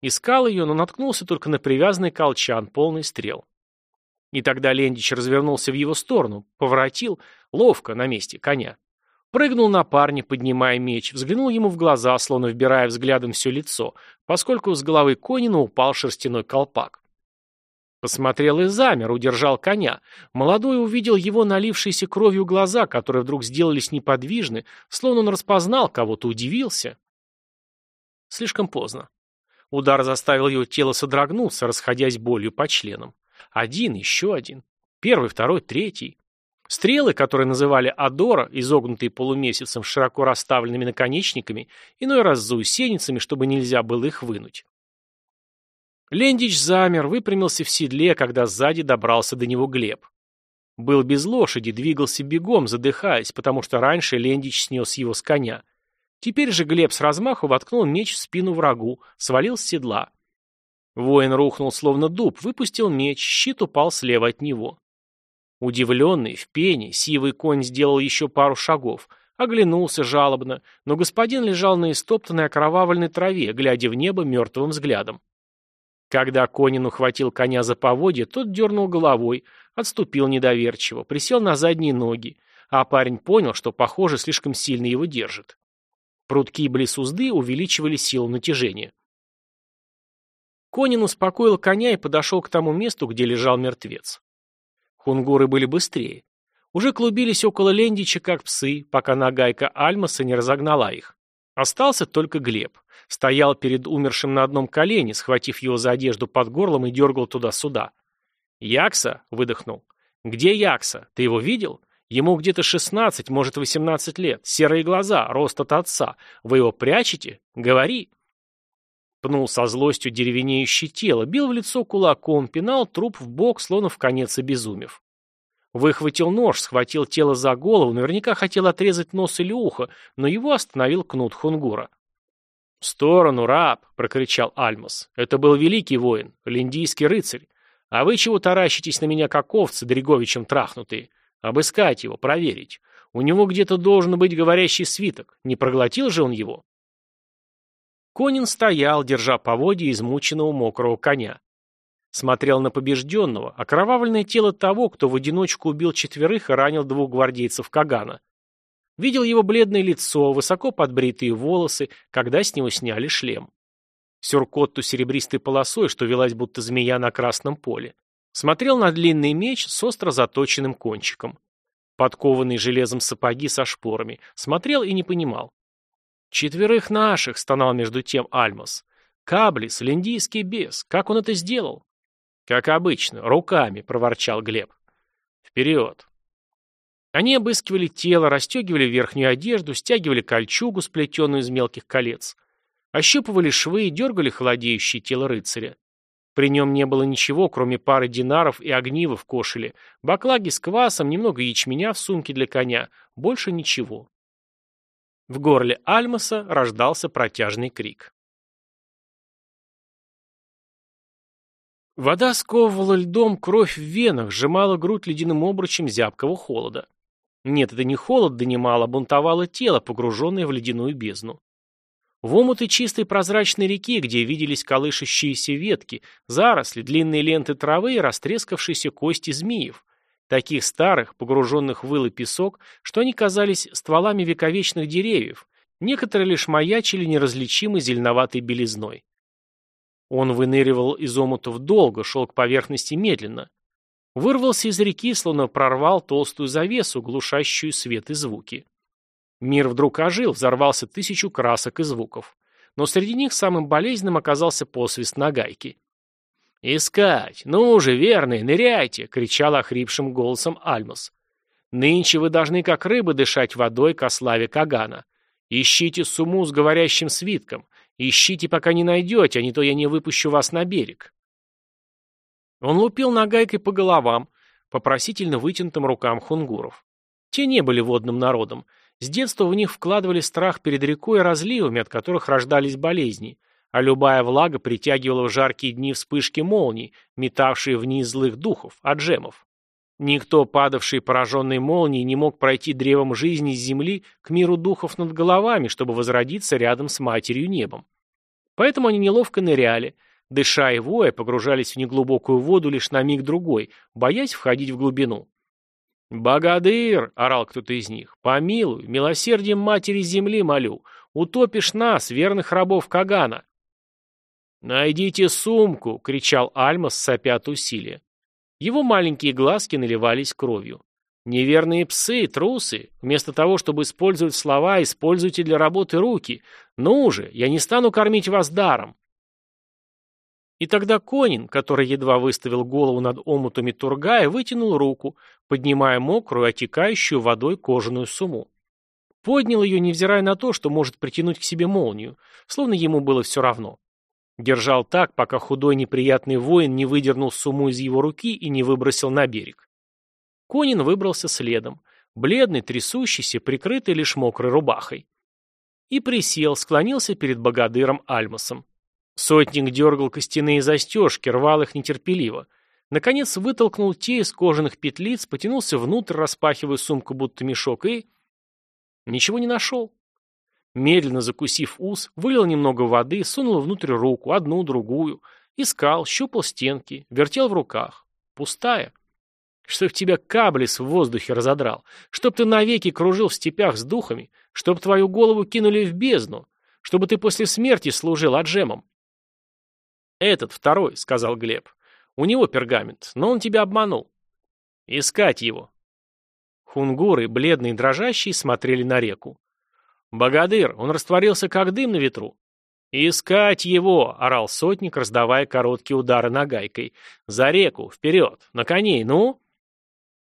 Искал ее, но наткнулся только на привязанный колчан, полный стрел. И тогда Лендич развернулся в его сторону, поворотил, ловко, на месте коня. Прыгнул на парня, поднимая меч, взглянул ему в глаза, словно вбирая взглядом все лицо, поскольку с головы Конина упал шерстяной колпак. Посмотрел и замер, удержал коня. Молодой увидел его налившиеся кровью глаза, которые вдруг сделались неподвижны, словно он распознал кого-то, удивился. Слишком поздно. Удар заставил его тело содрогнуться, расходясь болью по членам. Один, еще один. Первый, второй, третий. Стрелы, которые называли Адора, изогнутые полумесяцем широко расставленными наконечниками, иной раз заусеницами, чтобы нельзя было их вынуть. Лендич замер, выпрямился в седле, когда сзади добрался до него Глеб. Был без лошади, двигался бегом, задыхаясь, потому что раньше Лендич снес его с коня. Теперь же Глеб с размаху воткнул меч в спину врагу, свалил с седла. Воин рухнул словно дуб, выпустил меч, щит упал слева от него. Удивленный, в пене, сивый конь сделал еще пару шагов, оглянулся жалобно, но господин лежал на истоптанной окровавленной траве, глядя в небо мертвым взглядом. Когда Конин ухватил коня за поводья, тот дернул головой, отступил недоверчиво, присел на задние ноги, а парень понял, что, похоже, слишком сильно его держит. Прутки близ узды увеличивали силу натяжения. Конин успокоил коня и подошел к тому месту, где лежал мертвец. Хунгуры были быстрее. Уже клубились около Лендича, как псы, пока нагайка Альмаса не разогнала их. Остался только Глеб. Стоял перед умершим на одном колене, схватив его за одежду под горлом и дергал туда-сюда. «Якса?» — выдохнул. «Где Якса? Ты его видел? Ему где-то шестнадцать, может, восемнадцать лет. Серые глаза, рост от отца. Вы его прячете? Говори!» Пнул со злостью деревенеющее тело, бил в лицо кулаком, пинал труп в бок, словно в конец обезумев. Выхватил нож, схватил тело за голову, наверняка хотел отрезать нос или ухо, но его остановил кнут Хунгура. «В сторону, раб!» — прокричал Альмас. «Это был великий воин, линдийский рыцарь. А вы чего таращитесь на меня, как овцы, Дреговичем трахнутые? Обыскать его, проверить. У него где-то должен быть говорящий свиток. Не проглотил же он его? Конин стоял, держа поводья измученного мокрого коня. Смотрел на побежденного, окровавленное тело того, кто в одиночку убил четверых и ранил двух гвардейцев Кагана. Видел его бледное лицо, высоко подбритые волосы, когда с него сняли шлем. Сюркотту серебристой полосой, что велась будто змея на красном поле. Смотрел на длинный меч с остро заточенным кончиком. Подкованные железом сапоги со шпорами. Смотрел и не понимал. «Четверых наших!» — стонал между тем Альмос. «Каблис, линдийский бес, как он это сделал?» «Как обычно, руками», — проворчал Глеб. «Вперед!» Они обыскивали тело, расстегивали верхнюю одежду, стягивали кольчугу, сплетенную из мелких колец. Ощупывали швы и дергали холодеющее тело рыцаря. При нем не было ничего, кроме пары динаров и огнива в кошеле, баклаги с квасом, немного ячменя в сумке для коня, больше ничего. В горле Альмаса рождался протяжный крик. Вода сковывала льдом кровь в венах, сжимала грудь ледяным обручем зябкого холода. Нет, это не холод донимало, а бунтовало тело, погруженное в ледяную бездну. В омуты чистой прозрачной реки, где виделись колышущиеся ветки, заросли, длинные ленты травы и растрескавшиеся кости змеев, таких старых, погруженных в выл и песок, что они казались стволами вековечных деревьев, некоторые лишь маячили неразличимой зеленоватой белизной. Он выныривал из омутов долго, шел к поверхности медленно. Вырвался из реки, словно прорвал толстую завесу, глушащую свет и звуки. Мир вдруг ожил, взорвался тысячу красок и звуков. Но среди них самым болезненным оказался посвист на гайке. «Искать! Ну же, верные, ныряйте!» — кричал охрипшим голосом Альмус. «Нынче вы должны как рыбы дышать водой ко славе Кагана. Ищите суму с говорящим свитком. Ищите, пока не найдете, а не то я не выпущу вас на берег». Он лупил нагайкой по головам, по просительно вытянутым рукам хунгуров. Те не были водным народом, с детства в них вкладывали страх перед рекой и разливами, от которых рождались болезни, а любая влага притягивала в жаркие дни вспышки молний, метавшие вниз злых духов, аджемов. Никто, падавший пораженной молнией, не мог пройти древом жизни с земли к миру духов над головами, чтобы возродиться рядом с матерью небом. Поэтому они неловко ныряли, дыша и воя, погружались в неглубокую воду лишь на миг-другой, боясь входить в глубину. «Богадыр!» — орал кто-то из них. «Помилуй, милосердием матери земли молю, утопишь нас, верных рабов Кагана!» «Найдите сумку!» — кричал Альмас, сопя от усилия. Его маленькие глазки наливались кровью. «Неверные псы, трусы! Вместо того, чтобы использовать слова, используйте для работы руки! Ну же, я не стану кормить вас даром!» И тогда Конин, который едва выставил голову над омутами Тургая, вытянул руку, поднимая мокрую, отекающую водой кожаную сумму. Поднял ее, невзирая на то, что может притянуть к себе молнию, словно ему было все равно. Держал так, пока худой неприятный воин не выдернул сумму из его руки и не выбросил на берег. Конин выбрался следом, бледный, трясущийся, прикрытый лишь мокрой рубахой. И присел, склонился перед богадыром Альмасом. Сотник дергал костяные застежки, рвал их нетерпеливо. Наконец вытолкнул те из кожаных петлиц, потянулся внутрь, распахивая сумку будто мешок, и... Ничего не нашел. Медленно закусив ус, вылил немного воды, сунул внутрь руку, одну, другую. Искал, щупал стенки, вертел в руках. Пустая. Чтоб тебя каблис в воздухе разодрал. Чтоб ты навеки кружил в степях с духами. Чтоб твою голову кинули в бездну. Чтобы ты после смерти служил аджемом. «Этот, второй», — сказал Глеб. «У него пергамент, но он тебя обманул». «Искать его». Хунгуры, бледные и дрожащие, смотрели на реку. «Богадыр, он растворился, как дым на ветру». «Искать его!» — орал сотник, раздавая короткие удары нагайкой. «За реку! Вперед! На коней! Ну!»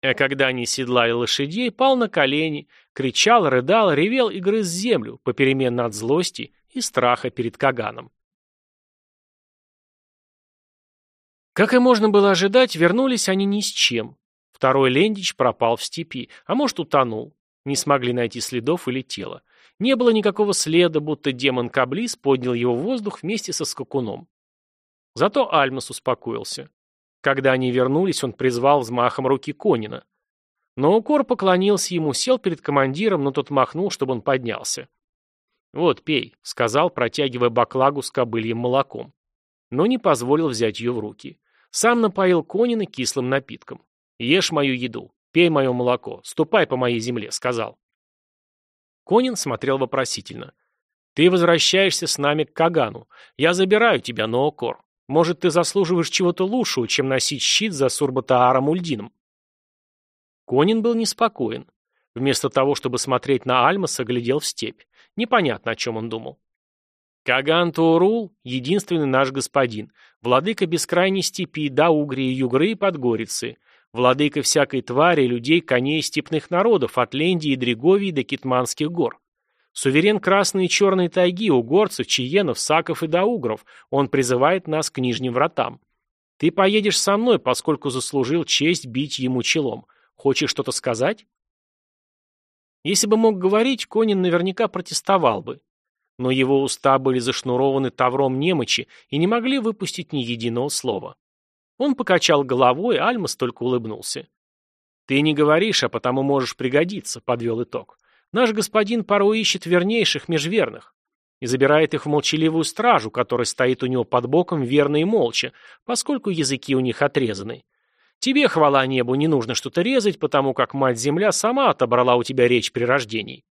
А когда они седлали лошадей, пал на колени, кричал, рыдал, ревел и грыз землю, попеременно от злости и страха перед Каганом. Как и можно было ожидать, вернулись они ни с чем. Второй Лендич пропал в степи, а может утонул. Не смогли найти следов или тела. Не было никакого следа, будто демон Каблис поднял его в воздух вместе со скакуном. Зато Альмас успокоился. Когда они вернулись, он призвал взмахом руки Конина. Но Укор поклонился ему, сел перед командиром, но тот махнул, чтобы он поднялся. «Вот, пей», — сказал, протягивая баклагу с кобыльем молоком. Но не позволил взять ее в руки. Сам напоил Конина кислым напитком. «Ешь мою еду, пей мое молоко, ступай по моей земле», — сказал. Конин смотрел вопросительно. «Ты возвращаешься с нами к Кагану. Я забираю тебя, Ноокор. Может, ты заслуживаешь чего-то лучшего, чем носить щит за Сурбатааром Ульдином?» Конин был неспокоен. Вместо того, чтобы смотреть на Альмаса, глядел в степь. Непонятно, о чем он думал. Каган Туурул — единственный наш господин, владыка бескрайней степи, Даугрии, Югры и Подгорицы, владыка всякой твари, людей, коней степных народов, от Лендии и Дреговии до Китманских гор. Суверен красной и черной тайги, угорцев, чиенов, саков и даугров, он призывает нас к нижним вратам. Ты поедешь со мной, поскольку заслужил честь бить ему челом. Хочешь что-то сказать? Если бы мог говорить, Конин наверняка протестовал бы. Но его уста были зашнурованы тавром немочи и не могли выпустить ни единого слова. Он покачал головой, Альмас только улыбнулся. «Ты не говоришь, а потому можешь пригодиться», — подвел итог. «Наш господин порой ищет вернейших межверных и забирает их в молчаливую стражу, которая стоит у него под боком верно и молча, поскольку языки у них отрезаны. Тебе, хвала небу, не нужно что-то резать, потому как мать-земля сама отобрала у тебя речь при рождении.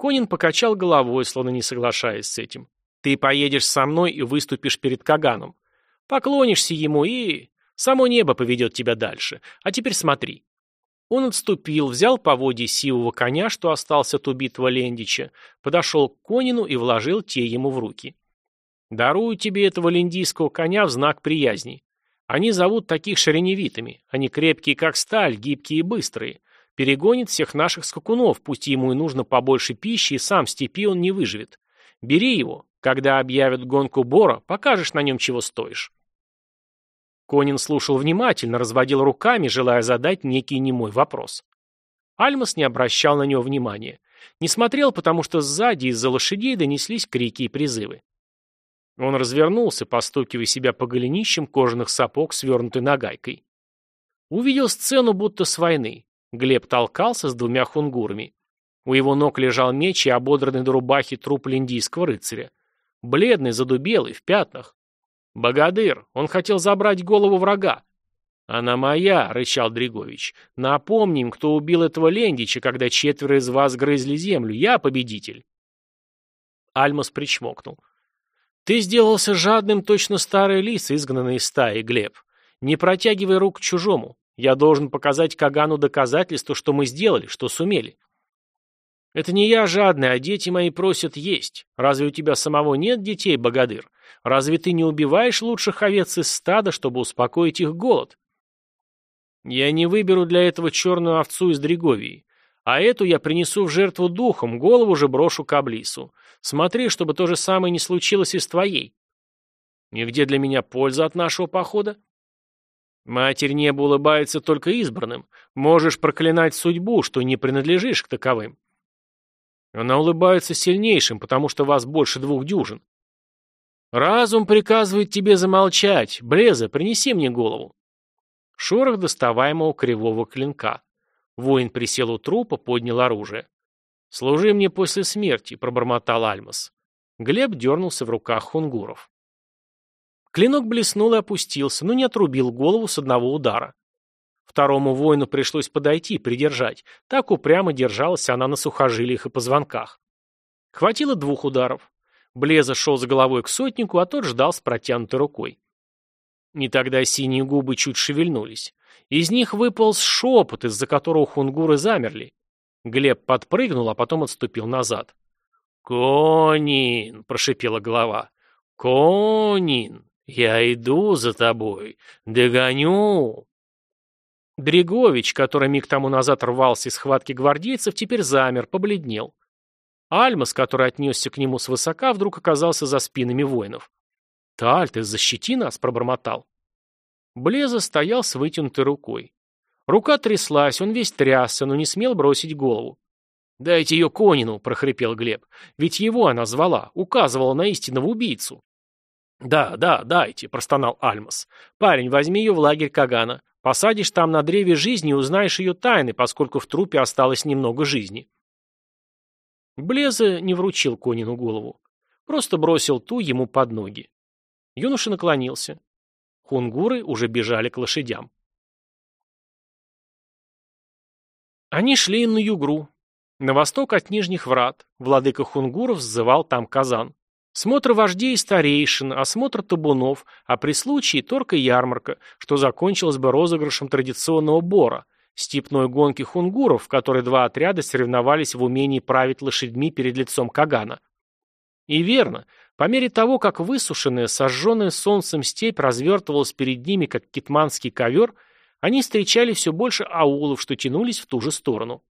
Конин покачал головой, словно не соглашаясь с этим. Ты поедешь со мной и выступишь перед Каганом. Поклонишься ему и... Само небо поведет тебя дальше. А теперь смотри. Он отступил, взял поводья сивого коня, что остался от убитого Лендича, подошел к Конину и вложил те ему в руки. «Дарую тебе этого лендийского коня в знак приязни. Они зовут таких шереневитами. Они крепкие, как сталь, гибкие и быстрые. Перегонит всех наших скакунов, пусть ему и нужно побольше пищи, и сам степи он не выживет. Бери его. Когда объявят гонку Бора, покажешь на нем, чего стоишь. Конин слушал внимательно, разводил руками, желая задать некий немой вопрос. Альмас не обращал на него внимания. Не смотрел, потому что сзади из-за лошадей донеслись крики и призывы. Он развернулся, постукивая себя по голенищам кожаных сапог, свернутой нагайкой. Увидел сцену будто с войны. Глеб толкался с двумя хунгурами. У его ног лежал меч и ободранный до рубахи труп линдийского рыцаря. Бледный, задубелый, в пятнах. «Богатырь! Он хотел забрать голову врага!» «Она моя!» — рычал Дригович. «Напомним, кто убил этого Лендича, когда четверо из вас грызли землю. Я победитель!» Альмас причмокнул. Ты сделался жадным, точно старый лис, изгнанный из стаи, Глеб. Не протягивай рук к чужому. Я должен показать Кагану доказательство, что мы сделали, что сумели. Это не я жадный, а дети мои просят есть. Разве у тебя самого нет детей, Богатырь? Разве ты не убиваешь лучших овец из стада, чтобы успокоить их голод? Я не выберу для этого черную овцу из Дреговии. А эту я принесу в жертву духом, голову же брошу к Аблису. Смотри, чтобы то же самое не случилось и с твоей. И где для меня польза от нашего похода? Матерь неба улыбается только избранным. Можешь проклинать судьбу, что не принадлежишь к таковым. Она улыбается сильнейшим, потому что вас больше двух дюжин. Разум приказывает тебе замолчать. Блеза, принеси мне голову. Шорох доставаемого кривого клинка. Воин присел у трупа, поднял оружие. «Служи мне после смерти», — пробормотал Альмас. Глеб дернулся в руках хунгуров. Клинок блеснул и опустился, но не отрубил голову с одного удара. Второму воину пришлось подойти, придержать. Так упрямо держалась она на сухожилиях и позвонках. Хватило двух ударов. Блеза шел с головой к сотнику, а тот ждал с протянутой рукой. И тогда синие губы чуть шевельнулись. Из них выполз шепот, из-за которого хунгуры замерли. Глеб подпрыгнул, а потом отступил назад. «Конин!» — прошипела голова. «Конин! Я иду за тобой! Догоню!» Дрегович, который миг тому назад рвался из схватки гвардейцев, теперь замер, побледнел. Альмас, который отнесся к нему свысока, вдруг оказался за спинами воинов. «Таль, ты защити нас!» — пробормотал. Блеза стоял с вытянутой рукой. Рука тряслась, он весь трясся, но не смел бросить голову. «Дайте ее Конину!» — прохрипел Глеб. «Ведь его она звала, указывала на истинного убийцу». «Да, да, дайте», — простонал Альмас. «Парень, возьми ее в лагерь Кагана. Посадишь там на древе жизни и узнаешь ее тайны, поскольку в трупе осталось немного жизни. Блеза не вручил Конину голову. Просто бросил ту ему под ноги. Юноша наклонился. Хунгуры уже бежали к лошадям. Они шли на югру. На восток от Нижних Врат. Владыка Хунгуров сзывал там казан. Смотр вождей и старейшин, осмотр табунов, а при случае торка ярмарка, что закончилось бы розыгрышем традиционного бора, степной гонки хунгуров, в которой два отряда соревновались в умении править лошадьми перед лицом Кагана. И верно, по мере того, как высушенная, сожженная солнцем степь развертывалась перед ними, как китманский ковер, они встречали все больше аулов, что тянулись в ту же сторону.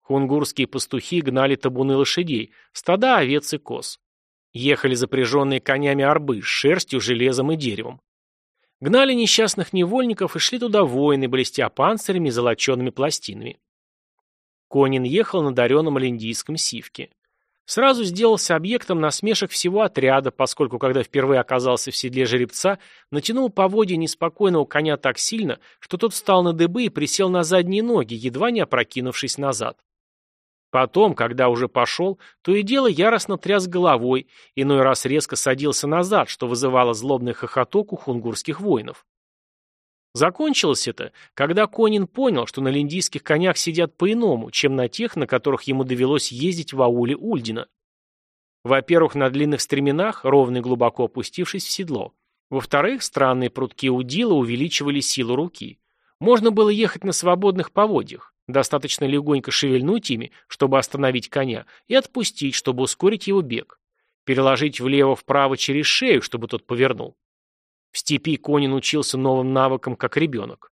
Хунгурские пастухи гнали табуны лошадей, стада овец и коз. Ехали запряженные конями арбы с шерстью, железом и деревом. Гнали несчастных невольников и шли туда воины, блестя панцирями и золочеными пластинами. Конин ехал на дареном линдийском сивке. Сразу сделался объектом насмешек всего отряда, поскольку, когда впервые оказался в седле жеребца, натянул поводья неспокойного коня так сильно, что тот встал на дыбы и присел на задние ноги, едва не опрокинувшись назад. Потом, когда уже пошел, то и дело яростно тряс головой, иной раз резко садился назад, что вызывало злобный хохоток у хунгурских воинов. Закончилось это, когда Конин понял, что на линдийских конях сидят по-иному, чем на тех, на которых ему довелось ездить в ауле Ульдина. Во-первых, на длинных стременах, ровно и глубоко опустившись в седло. Во-вторых, странные прутки удила увеличивали силу руки. Можно было ехать на свободных поводьях. Достаточно легонько шевельнуть ими, чтобы остановить коня, и отпустить, чтобы ускорить его бег. Переложить влево-вправо через шею, чтобы тот повернул. В степи Конин учился новым навыкам, как ребенок.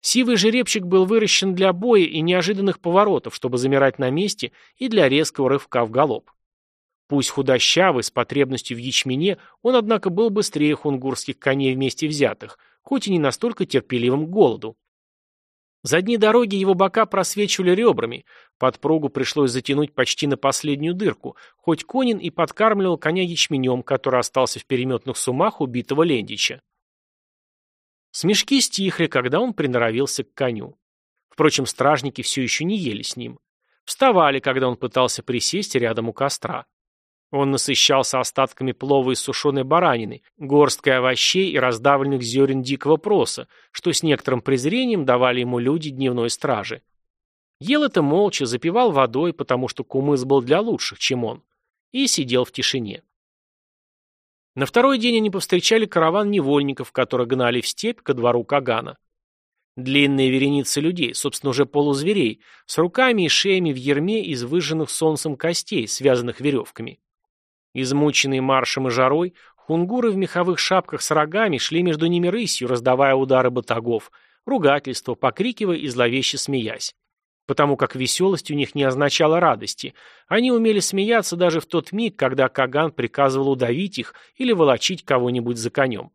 Сивый жеребчик был выращен для боя и неожиданных поворотов, чтобы замирать на месте, и для резкого рывка в галоп. Пусть худощавый, с потребностью в ячмене, он, однако, был быстрее хунгурских коней вместе взятых, хоть и не настолько терпеливым к голоду. За дни дороги его бока просвечивали ребрами, подпругу пришлось затянуть почти на последнюю дырку, хоть Конин и подкармливал коня ячменем, который остался в переметных сумах убитого Лендича. Смешки стихли, когда он приноровился к коню. Впрочем, стражники все еще не ели с ним. Вставали, когда он пытался присесть рядом у костра. Он насыщался остатками плова из сушеной баранины, горсткой овощей и раздавленных зерен дикого проса, что с некоторым презрением давали ему люди дневной стражи. Ел это молча, запивал водой, потому что кумыс был для лучших, чем он, и сидел в тишине. На второй день они повстречали караван невольников, которые гнали в степь ко двору Кагана. Длинные вереницы людей, собственно, уже полузверей, с руками и шеями в ерме из выжженных солнцем костей, связанных веревками. Измученные маршем и жарой, хунгуры в меховых шапках с рогами шли между ними рысью, раздавая удары батагов, ругательства, покрикивая и зловеще смеясь. Потому как веселость у них не означала радости. Они умели смеяться даже в тот миг, когда Каган приказывал удавить их или волочить кого-нибудь за конем.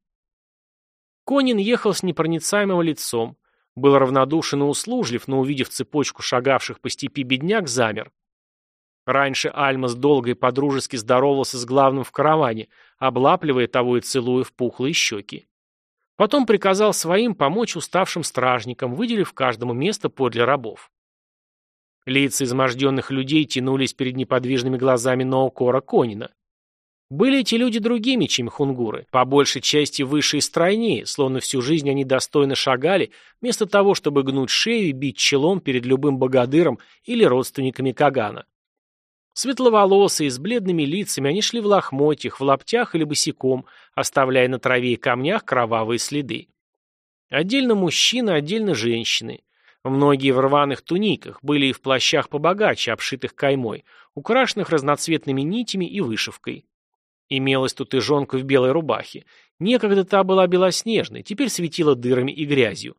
Конин ехал с непроницаемым лицом, был равнодушен и услужлив, но, увидев цепочку шагавших по степи бедняк, замер. Раньше Альмас долго и подружески здоровался с главным в караване, облапливая того и целуя в пухлые щеки. Потом приказал своим помочь уставшим стражникам, выделив каждому место подле рабов. Лица изможденных людей тянулись перед неподвижными глазами Ноокора Конина. Были эти люди другими, чем хунгуры, по большей части выше и стройнее, словно всю жизнь они достойно шагали, вместо того, чтобы гнуть шею и бить челом перед любым богадыром или родственниками Кагана. Светловолосые, с бледными лицами, они шли в лохмотьях, в лаптях или босиком, оставляя на траве и камнях кровавые следы. Отдельно мужчины, отдельно женщины. Многие в рваных туниках, были и в плащах побогаче, обшитых каймой, украшенных разноцветными нитями и вышивкой. Имелась тут и жонка в белой рубахе. Некогда та была белоснежной, теперь светила дырами и грязью.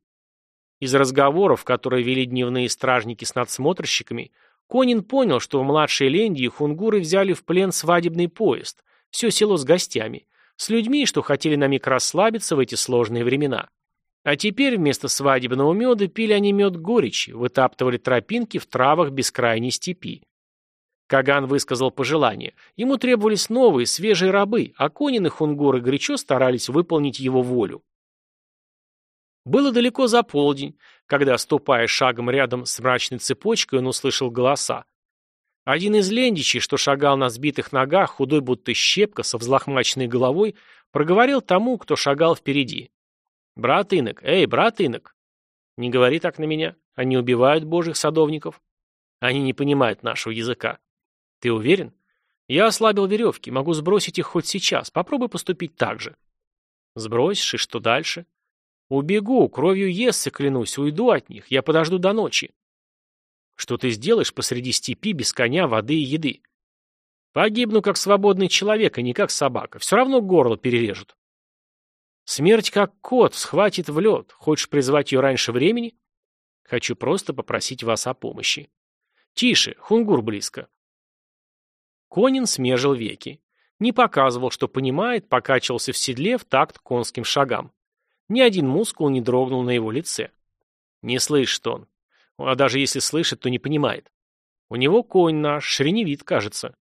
Из разговоров, которые вели дневные стражники с надсмотрщиками, Конин понял, что в младшей Лендии хунгуры взяли в плен свадебный поезд, все село с гостями, с людьми, что хотели на миг расслабиться в эти сложные времена. А теперь вместо свадебного меда пили они мед горечи, вытаптывали тропинки в травах бескрайней степи. Каган высказал пожелание. Ему требовались новые, свежие рабы, а Конин и хунгуры горячо старались выполнить его волю. Было далеко за полдень, когда, ступая шагом рядом с мрачной цепочкой, он услышал голоса. Один из лендичей, что шагал на сбитых ногах, худой будто щепка, со взлохмаченной головой, проговорил тому, кто шагал впереди. «Брат инок, эй, брат инок!» «Не говори так на меня. Они убивают божьих садовников. Они не понимают нашего языка. Ты уверен? Я ослабил веревки, могу сбросить их хоть сейчас. Попробуй поступить так же». «Сбросишь, и что дальше?» «Убегу, кровью Ессы клянусь, уйду от них. Я подожду до ночи». Что ты сделаешь посреди степи без коня, воды и еды? Погибну как свободный человек, а не как собака. Все равно горло перережут. Смерть как кот, схватит в лед. Хочешь призвать ее раньше времени? Хочу просто попросить вас о помощи. Тише, хунгур близко. Конин смежил веки. Не показывал, что понимает, покачивался в седле в такт конским шагам. Ни один мускул не дрогнул на его лице. Не слышит он. А даже если слышит, то не понимает. У него конь наш, шреневит, кажется.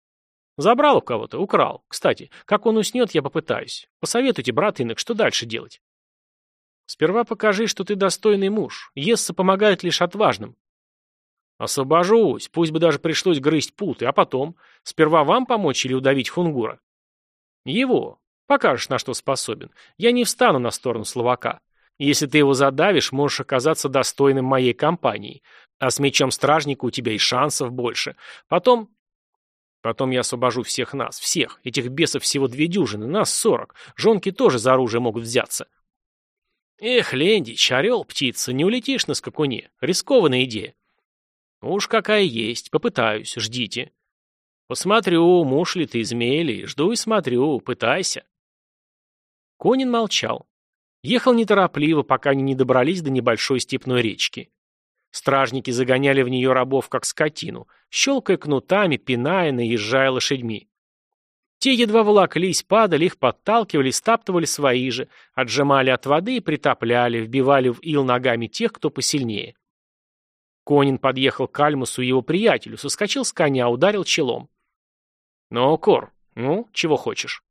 Забрал у кого-то, украл. Кстати, как он уснет, я попытаюсь. Посоветуйте, брат инок, что дальше делать? Сперва покажи, что ты достойный муж. Есса помогает лишь отважным. Освобожусь, пусть бы даже пришлось грызть путы, а потом, сперва вам помочь или удавить хунгура? Его. Покажешь, на что способен. Я не встану на сторону словака. Если ты его задавишь, можешь оказаться достойным моей компании. А с мечом стражника у тебя и шансов больше. Потом... Потом я освобожу всех нас, всех. Этих бесов всего две дюжины, нас сорок. Жонки тоже за оружие могут взяться. Эх, Лендич, орел, птица, не улетишь на скакуне. Рискованная идея. Уж какая есть, попытаюсь, ждите. Посмотрю, муж ли ты, змей ли, жду и смотрю, пытайся. Конин молчал. Ехал неторопливо, пока они не добрались до небольшой степной речки. Стражники загоняли в нее рабов, как скотину, щелкая кнутами, пиная, наезжая лошадьми. Те едва волоклись, падали, их подталкивали, стаптывали свои же, отжимали от воды и притопляли, вбивали в ил ногами тех, кто посильнее. Конин подъехал к Альмусу и его приятелю, соскочил с коня, ударил челом. «Ну, Кор, ну, чего хочешь?»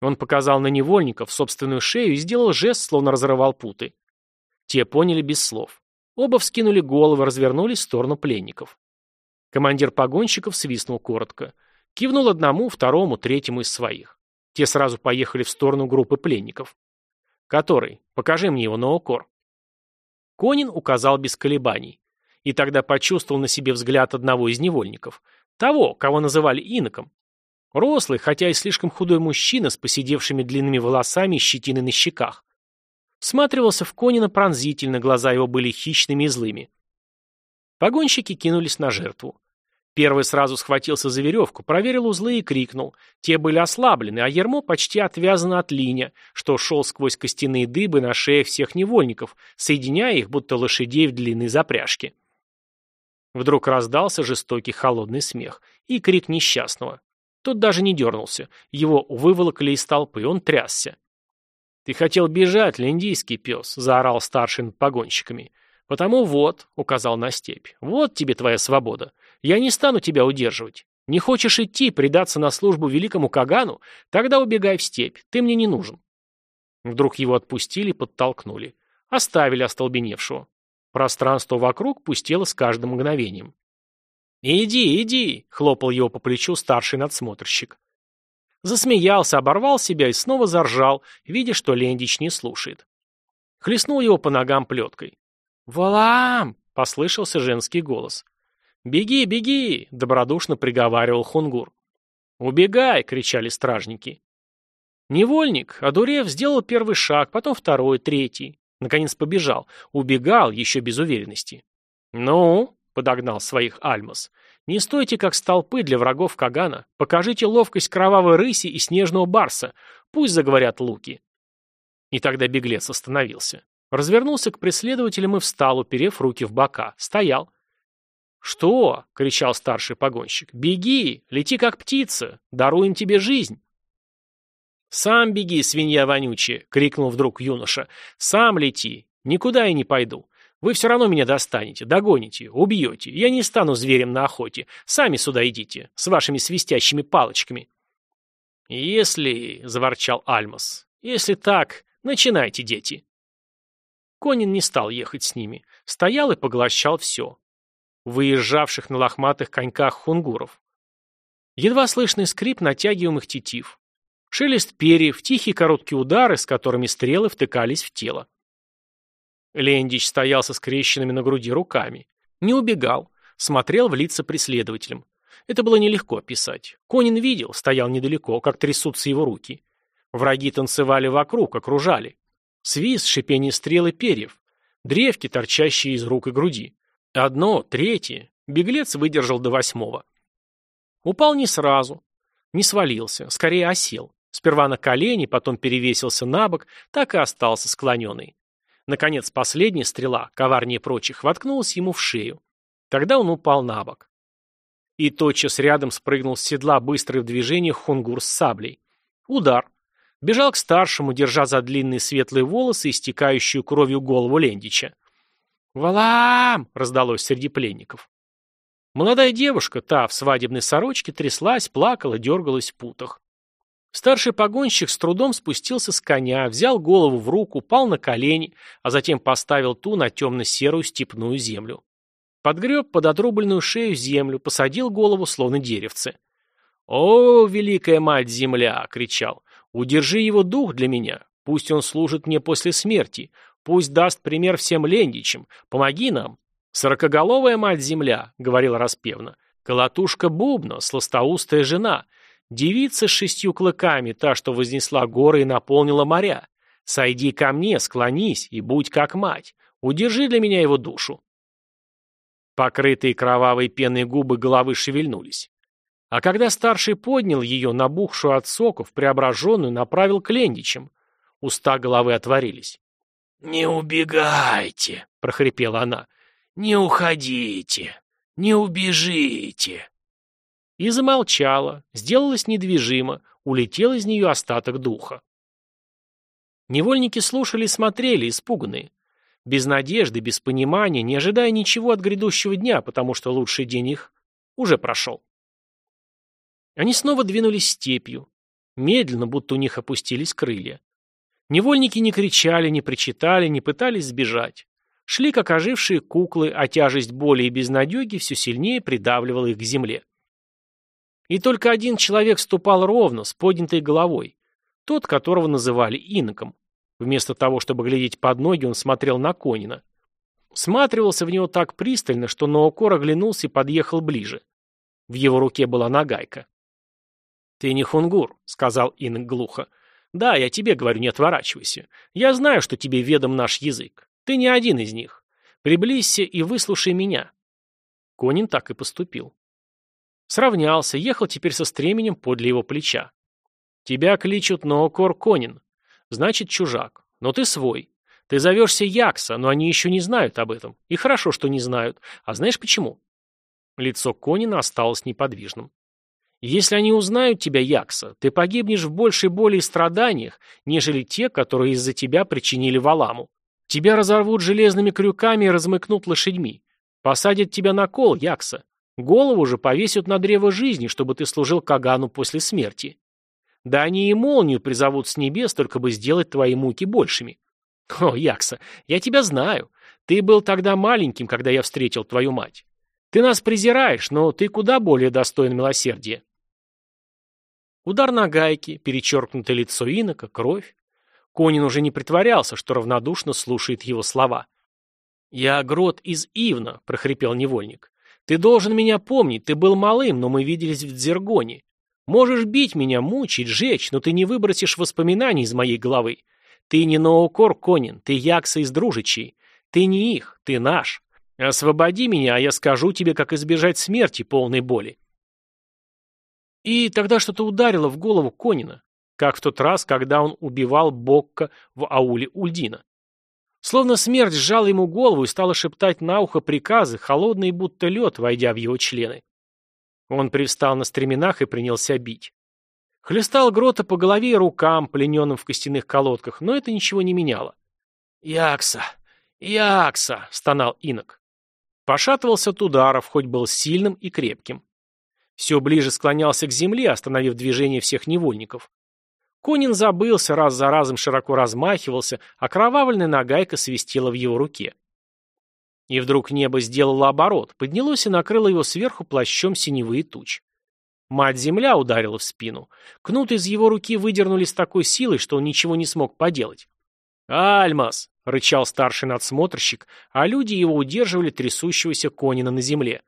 Он показал на невольников собственную шею и сделал жест, словно разрывал путы. Те поняли без слов. Оба вскинули головы, развернулись в сторону пленников. Командир погонщиков свистнул коротко. Кивнул одному, второму, третьему из своих. Те сразу поехали в сторону группы пленников. «Который? Покажи мне его на укор». Конин указал без колебаний. И тогда почувствовал на себе взгляд одного из невольников. Того, кого называли иноком. Рослый, хотя и слишком худой мужчина с посидевшими длинными волосами и щетиной на щеках. Всматривался в Конина пронзительно, глаза его были хищными и злыми. Погонщики кинулись на жертву. Первый сразу схватился за веревку, проверил узлы и крикнул. Те были ослаблены, а ермо почти отвязано от линя, что шел сквозь костяные дыбы на шеях всех невольников, соединяя их, будто лошадей в длинной запряжке. Вдруг раздался жестокий холодный смех и крик несчастного. Тот даже не дернулся. Его выволокли из толпы, он трясся. «Ты хотел бежать, линдийский пес», — заорал старший над погонщиками. «Потому вот», — указал на степь, — «вот тебе твоя свобода. Я не стану тебя удерживать. Не хочешь идти, предаться на службу великому Кагану? Тогда убегай в степь, ты мне не нужен». Вдруг его отпустили подтолкнули. Оставили остолбеневшего. Пространство вокруг пустело с каждым мгновением. «Иди, иди!» — хлопал его по плечу старший надсмотрщик. Засмеялся, оборвал себя и снова заржал, видя, что Лендич не слушает. Хлестнул его по ногам плеткой. «Валам!» — послышался женский голос. «Беги, беги!» — добродушно приговаривал Хунгур. «Убегай!» — кричали стражники. Невольник, одурев, сделал первый шаг, потом второй, третий. Наконец побежал. Убегал, еще без уверенности. «Ну?» Подогнал своих Альмас. «Не стойте, как столпы для врагов Кагана. Покажите ловкость кровавой рыси и снежного барса. Пусть заговорят луки». И тогда беглец остановился. Развернулся к преследователям и встал, уперев руки в бока. Стоял. «Что?» — кричал старший погонщик. «Беги! Лети, как птица! Даруем тебе жизнь!» «Сам беги, свинья вонючая!» — крикнул вдруг юноша. «Сам лети! Никуда я не пойду. Вы все равно меня достанете, догоните, убьете. Я не стану зверем на охоте. Сами сюда идите, с вашими свистящими палочками». «Если...» — заворчал Альмас. «Если так, начинайте, дети». Конин не стал ехать с ними, стоял и поглощал все. Выезжавших на лохматых коньках хунгуров. Едва слышный скрип натягиваемых тетив. Шелест перьев, тихие короткие удары, с которыми стрелы втыкались в тело. Лендич стоял со скрещенными на груди руками. Не убегал, смотрел в лица преследователям. Это было нелегко описать. Конин видел, стоял недалеко, как трясутся его руки. Враги танцевали вокруг, окружали. Свист, шипение стрел и перьев. Древки, торчащие из рук и груди. Одно, третье. Беглец выдержал до восьмого. Упал не сразу. Не свалился, скорее осел. Сперва на колени, потом перевесился на бок, так и остался склоненный. Наконец, последняя стрела, коварнее прочих, воткнулась ему в шею. Тогда он упал на бок. И тотчас рядом спрыгнул с седла быстрый в движении хунгур с саблей. Удар. Бежал к старшему, держа за длинные светлые волосы и стекающую кровью голову Лендича. «Валам!» — раздалось среди пленников. Молодая девушка, та в свадебной сорочке, тряслась, плакала, дергалась в путах. Старший погонщик с трудом спустился с коня, взял голову в руку, упал на колени, а затем поставил ту на темно-серую степную землю. Подгреб под отрубленную шею землю, посадил голову, словно деревце. «О, великая мать-земля!» — кричал. «Удержи его дух для меня. Пусть он служит мне после смерти. Пусть даст пример всем лендичам. Помоги нам». «Сорокоголовая мать-земля», — говорил распевно. «Колотушка Бубна, сластоустая жена. Девица с шестью клыками, та, что вознесла горы и наполнила моря. Сойди ко мне, склонись и будь как мать. Удержи для меня его душу». Покрытые кровавой пеной губы головы шевельнулись. А когда старший поднял ее, набухшую от соков, преображенную, направил к лендичам. Уста головы отворились. «Не убегайте!» — прохрипела она. «Не уходите! Не убежите!» И замолчала, сделалась недвижима, улетел из нее остаток духа. Невольники слушали и смотрели, испуганные. Без надежды, без понимания, не ожидая ничего от грядущего дня, потому что лучший день их уже прошел. Они снова двинулись степью. Медленно, будто у них опустились крылья. Невольники не кричали, не причитали, не пытались сбежать. Шли, как ожившие куклы, а тяжесть боли и безнадеги все сильнее придавливала их к земле. И только один человек ступал ровно, с поднятой головой. Тот, которого называли иноком. Вместо того, чтобы глядеть под ноги, он смотрел на Конина. Сматривался в него так пристально, что Ноокор оглянулся и подъехал ближе. В его руке была нагайка. «Ты не хунгур», — сказал Инок глухо. «Да, я тебе говорю, не отворачивайся. Я знаю, что тебе ведом наш язык. Ты не один из них. Приблизься и выслушай меня». Конин так и поступил. Сравнялся, ехал теперь со стременем подле его плеча. «Тебя кличут Ноокор Конин. Значит, чужак. Но ты свой. Ты зовешься Якса, но они еще не знают об этом. И хорошо, что не знают. А знаешь почему? Лицо Конина осталось неподвижным. Если они узнают тебя, Якса, ты погибнешь в большей боли и страданиях, нежели те, которые из-за тебя причинили Валаму. Тебя разорвут железными крюками и размыкнут лошадьми. Посадят тебя на кол, Якса. Голову же повесят на древо жизни, чтобы ты служил Кагану после смерти. Да они и молнию призовут с небес, только бы сделать твои муки большими. О, Якса, я тебя знаю. Ты был тогда маленьким, когда я встретил твою мать. Ты нас презираешь, но ты куда более достоин милосердия. Удар на гайки, перечеркнутое лицо инока, кровь. Конин уже не притворялся, что равнодушно слушает его слова. «Я Грот из Ивна», — прохрипел невольник. «Ты должен меня помнить, ты был малым, но мы виделись в Дзергоне. Можешь бить меня, мучить, жечь, но ты не выбросишь воспоминаний из моей головы. Ты не Ноокор Конин, ты Якса из Дружичей. Ты не их, ты наш. Освободи меня, а я скажу тебе, как избежать смерти полной боли. И тогда что-то ударило в голову Конина, как в тот раз, когда он убивал Бокка в ауле Ульдина. Словно смерть сжала ему голову и стала шептать на ухо приказы, холодные будто лед, войдя в его члены. Он привстал на стременах и принялся бить. Хлестал Грота по голове и рукам, плененным в костяных колодках, но это ничего не меняло. «Якса! Якса!» — стонал инок. Пошатывался от ударов, хоть был сильным и крепким. Все ближе склонялся к земле, остановив движение всех невольников. Конин забылся, раз за разом широко размахивался, а кровавленная нагайка свистела в его руке. И вдруг небо сделало оборот, поднялось и накрыло его сверху плащом синевые туч. Мать-земля ударила в спину. Кнут из его руки выдернули с такой силой, что он ничего не смог поделать. «Альмас!» — рычал старший надсмотрщик, а люди его удерживали трясущегося Конина на земле.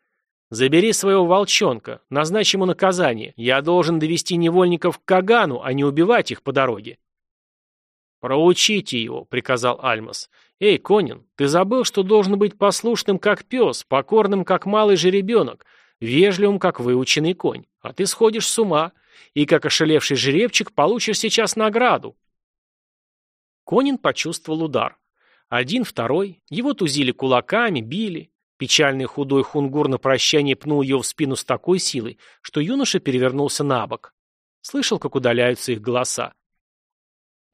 «Забери своего волчонка, назначь ему наказание. Я должен довести невольников к Кагану, а не убивать их по дороге». «Проучите его», — приказал Альмас. «Эй, Конин, ты забыл, что должен быть послушным, как пес, покорным, как малый жеребенок, вежливым, как выученный конь, а ты сходишь с ума, и, как ошелевший жеребчик, получишь сейчас награду». Конин почувствовал удар. Один, второй, его тузили кулаками, били. Печальный худой хунгур на прощание пнул ее в спину с такой силой, что юноша перевернулся на бок. Слышал, как удаляются их голоса.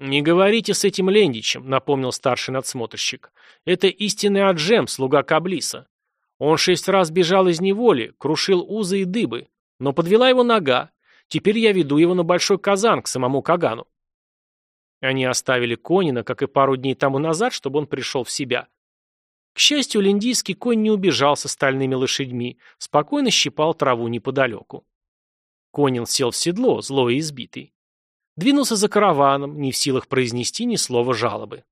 «Не говорите с этим Лендичем», — напомнил старший надсмотрщик. «Это истинный Аджем, слуга Каблиса. Он шесть раз бежал из неволи, крушил узы и дыбы, но подвела его нога. Теперь я веду его на Большой Казан к самому Кагану». Они оставили Конина, как и пару дней тому назад, чтобы он пришел в себя. К счастью, линдийский конь не убежал с остальными лошадьми, спокойно щипал траву неподалеку. Конин сел в седло, злой и избитый. Двинулся за караваном, не в силах произнести ни слова жалобы.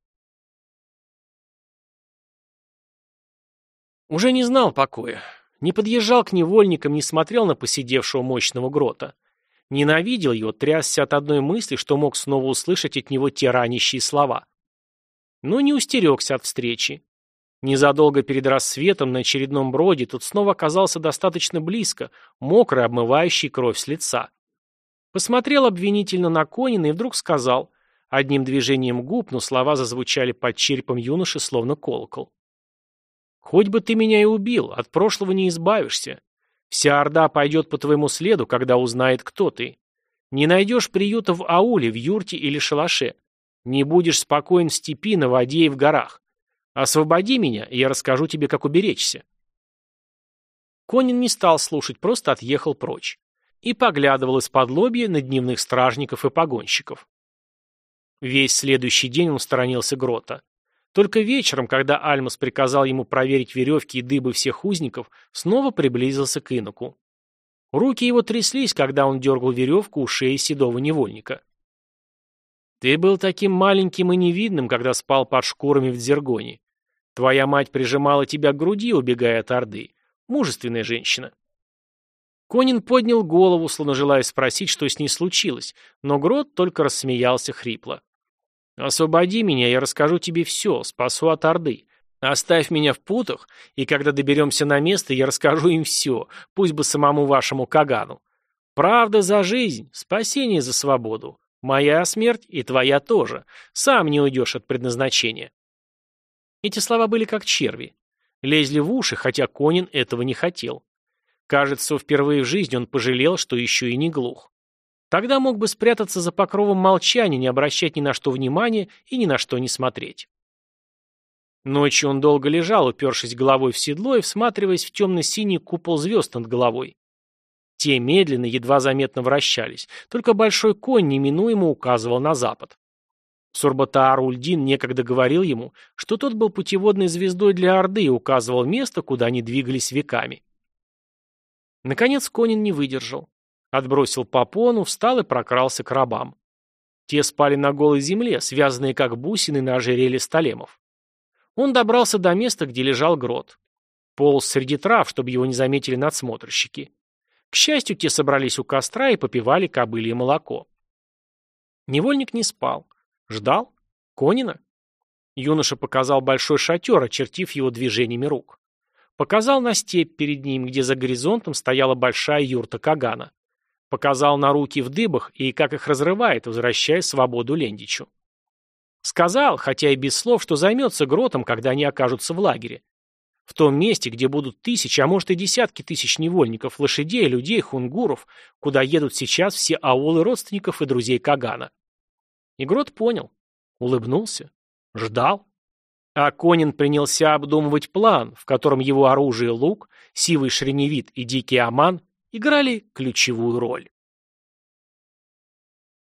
Уже не знал покоя. Не подъезжал к невольникам, не смотрел на посидевшего мощного грота. Ненавидел его, трясся от одной мысли, что мог снова услышать от него те ранящие слова. Но не устерегся от встречи. Незадолго перед рассветом на очередном броде тут снова оказался достаточно близко, мокрый, обмывающий кровь с лица. Посмотрел обвинительно на Конина и вдруг сказал, одним движением губ, но слова зазвучали под черепом юноши, словно колокол. «Хоть бы ты меня и убил, от прошлого не избавишься. Вся Орда пойдет по твоему следу, когда узнает, кто ты. Не найдешь приюта в ауле, в юрте или шалаше. Не будешь спокоен в степи, на воде и в горах. Освободи меня, и я расскажу тебе, как уберечься. Конин не стал слушать, просто отъехал прочь. И поглядывал из-под лобья на дневных стражников и погонщиков. Весь следующий день он сторонился грота. Только вечером, когда Альмас приказал ему проверить веревки и дыбы всех узников, снова приблизился к иноку. Руки его тряслись, когда он дергал веревку у шеи седого невольника. Ты был таким маленьким и невидным, когда спал под шкурами в Дзергоне. Твоя мать прижимала тебя к груди, убегая от Орды. Мужественная женщина. Конин поднял голову, словно желая спросить, что с ней случилось, но Грот только рассмеялся хрипло. «Освободи меня, я расскажу тебе все, спасу от Орды. Оставь меня в путах, и когда доберемся на место, я расскажу им все, пусть бы самому вашему Кагану. Правда за жизнь, спасение за свободу. Моя смерть и твоя тоже. Сам не уйдешь от предназначения. Эти слова были как черви. Лезли в уши, хотя Конин этого не хотел. Кажется, впервые в жизни он пожалел, что еще и не глух. Тогда мог бы спрятаться за покровом молчания, не обращать ни на что внимания и ни на что не смотреть. Ночью он долго лежал, упершись головой в седло и всматриваясь в темно-синий купол звезд над головой. Те медленно, едва заметно вращались, только большой конь неминуемо указывал на запад. Сурбатаар Ульдин некогда говорил ему, что тот был путеводной звездой для Орды и указывал место, куда они двигались веками. Наконец Конин не выдержал. Отбросил попону, встал и прокрался к рабам. Те спали на голой земле, связанные как бусины на ожерелье столемов. Он добрался до места, где лежал грот. Полз среди трав, чтобы его не заметили надсмотрщики. К счастью, те собрались у костра и попивали кобылье молоко. Невольник не спал. Ждал? Конина? Юноша показал большой шатер, очертив его движениями рук. Показал на степь перед ним, где за горизонтом стояла большая юрта Кагана. Показал на руки в дыбах и как их разрывает, возвращая свободу Лендичу. Сказал, хотя и без слов, что займется гротом, когда они окажутся в лагере. В том месте, где будут тысячи, а может и десятки тысяч невольников, лошадей, людей, хунгуров, куда едут сейчас все аулы родственников и друзей Кагана. Игрот понял, улыбнулся, ждал. А Конин принялся обдумывать план, в котором его оружие лук, сивый шреневит и дикий аман играли ключевую роль.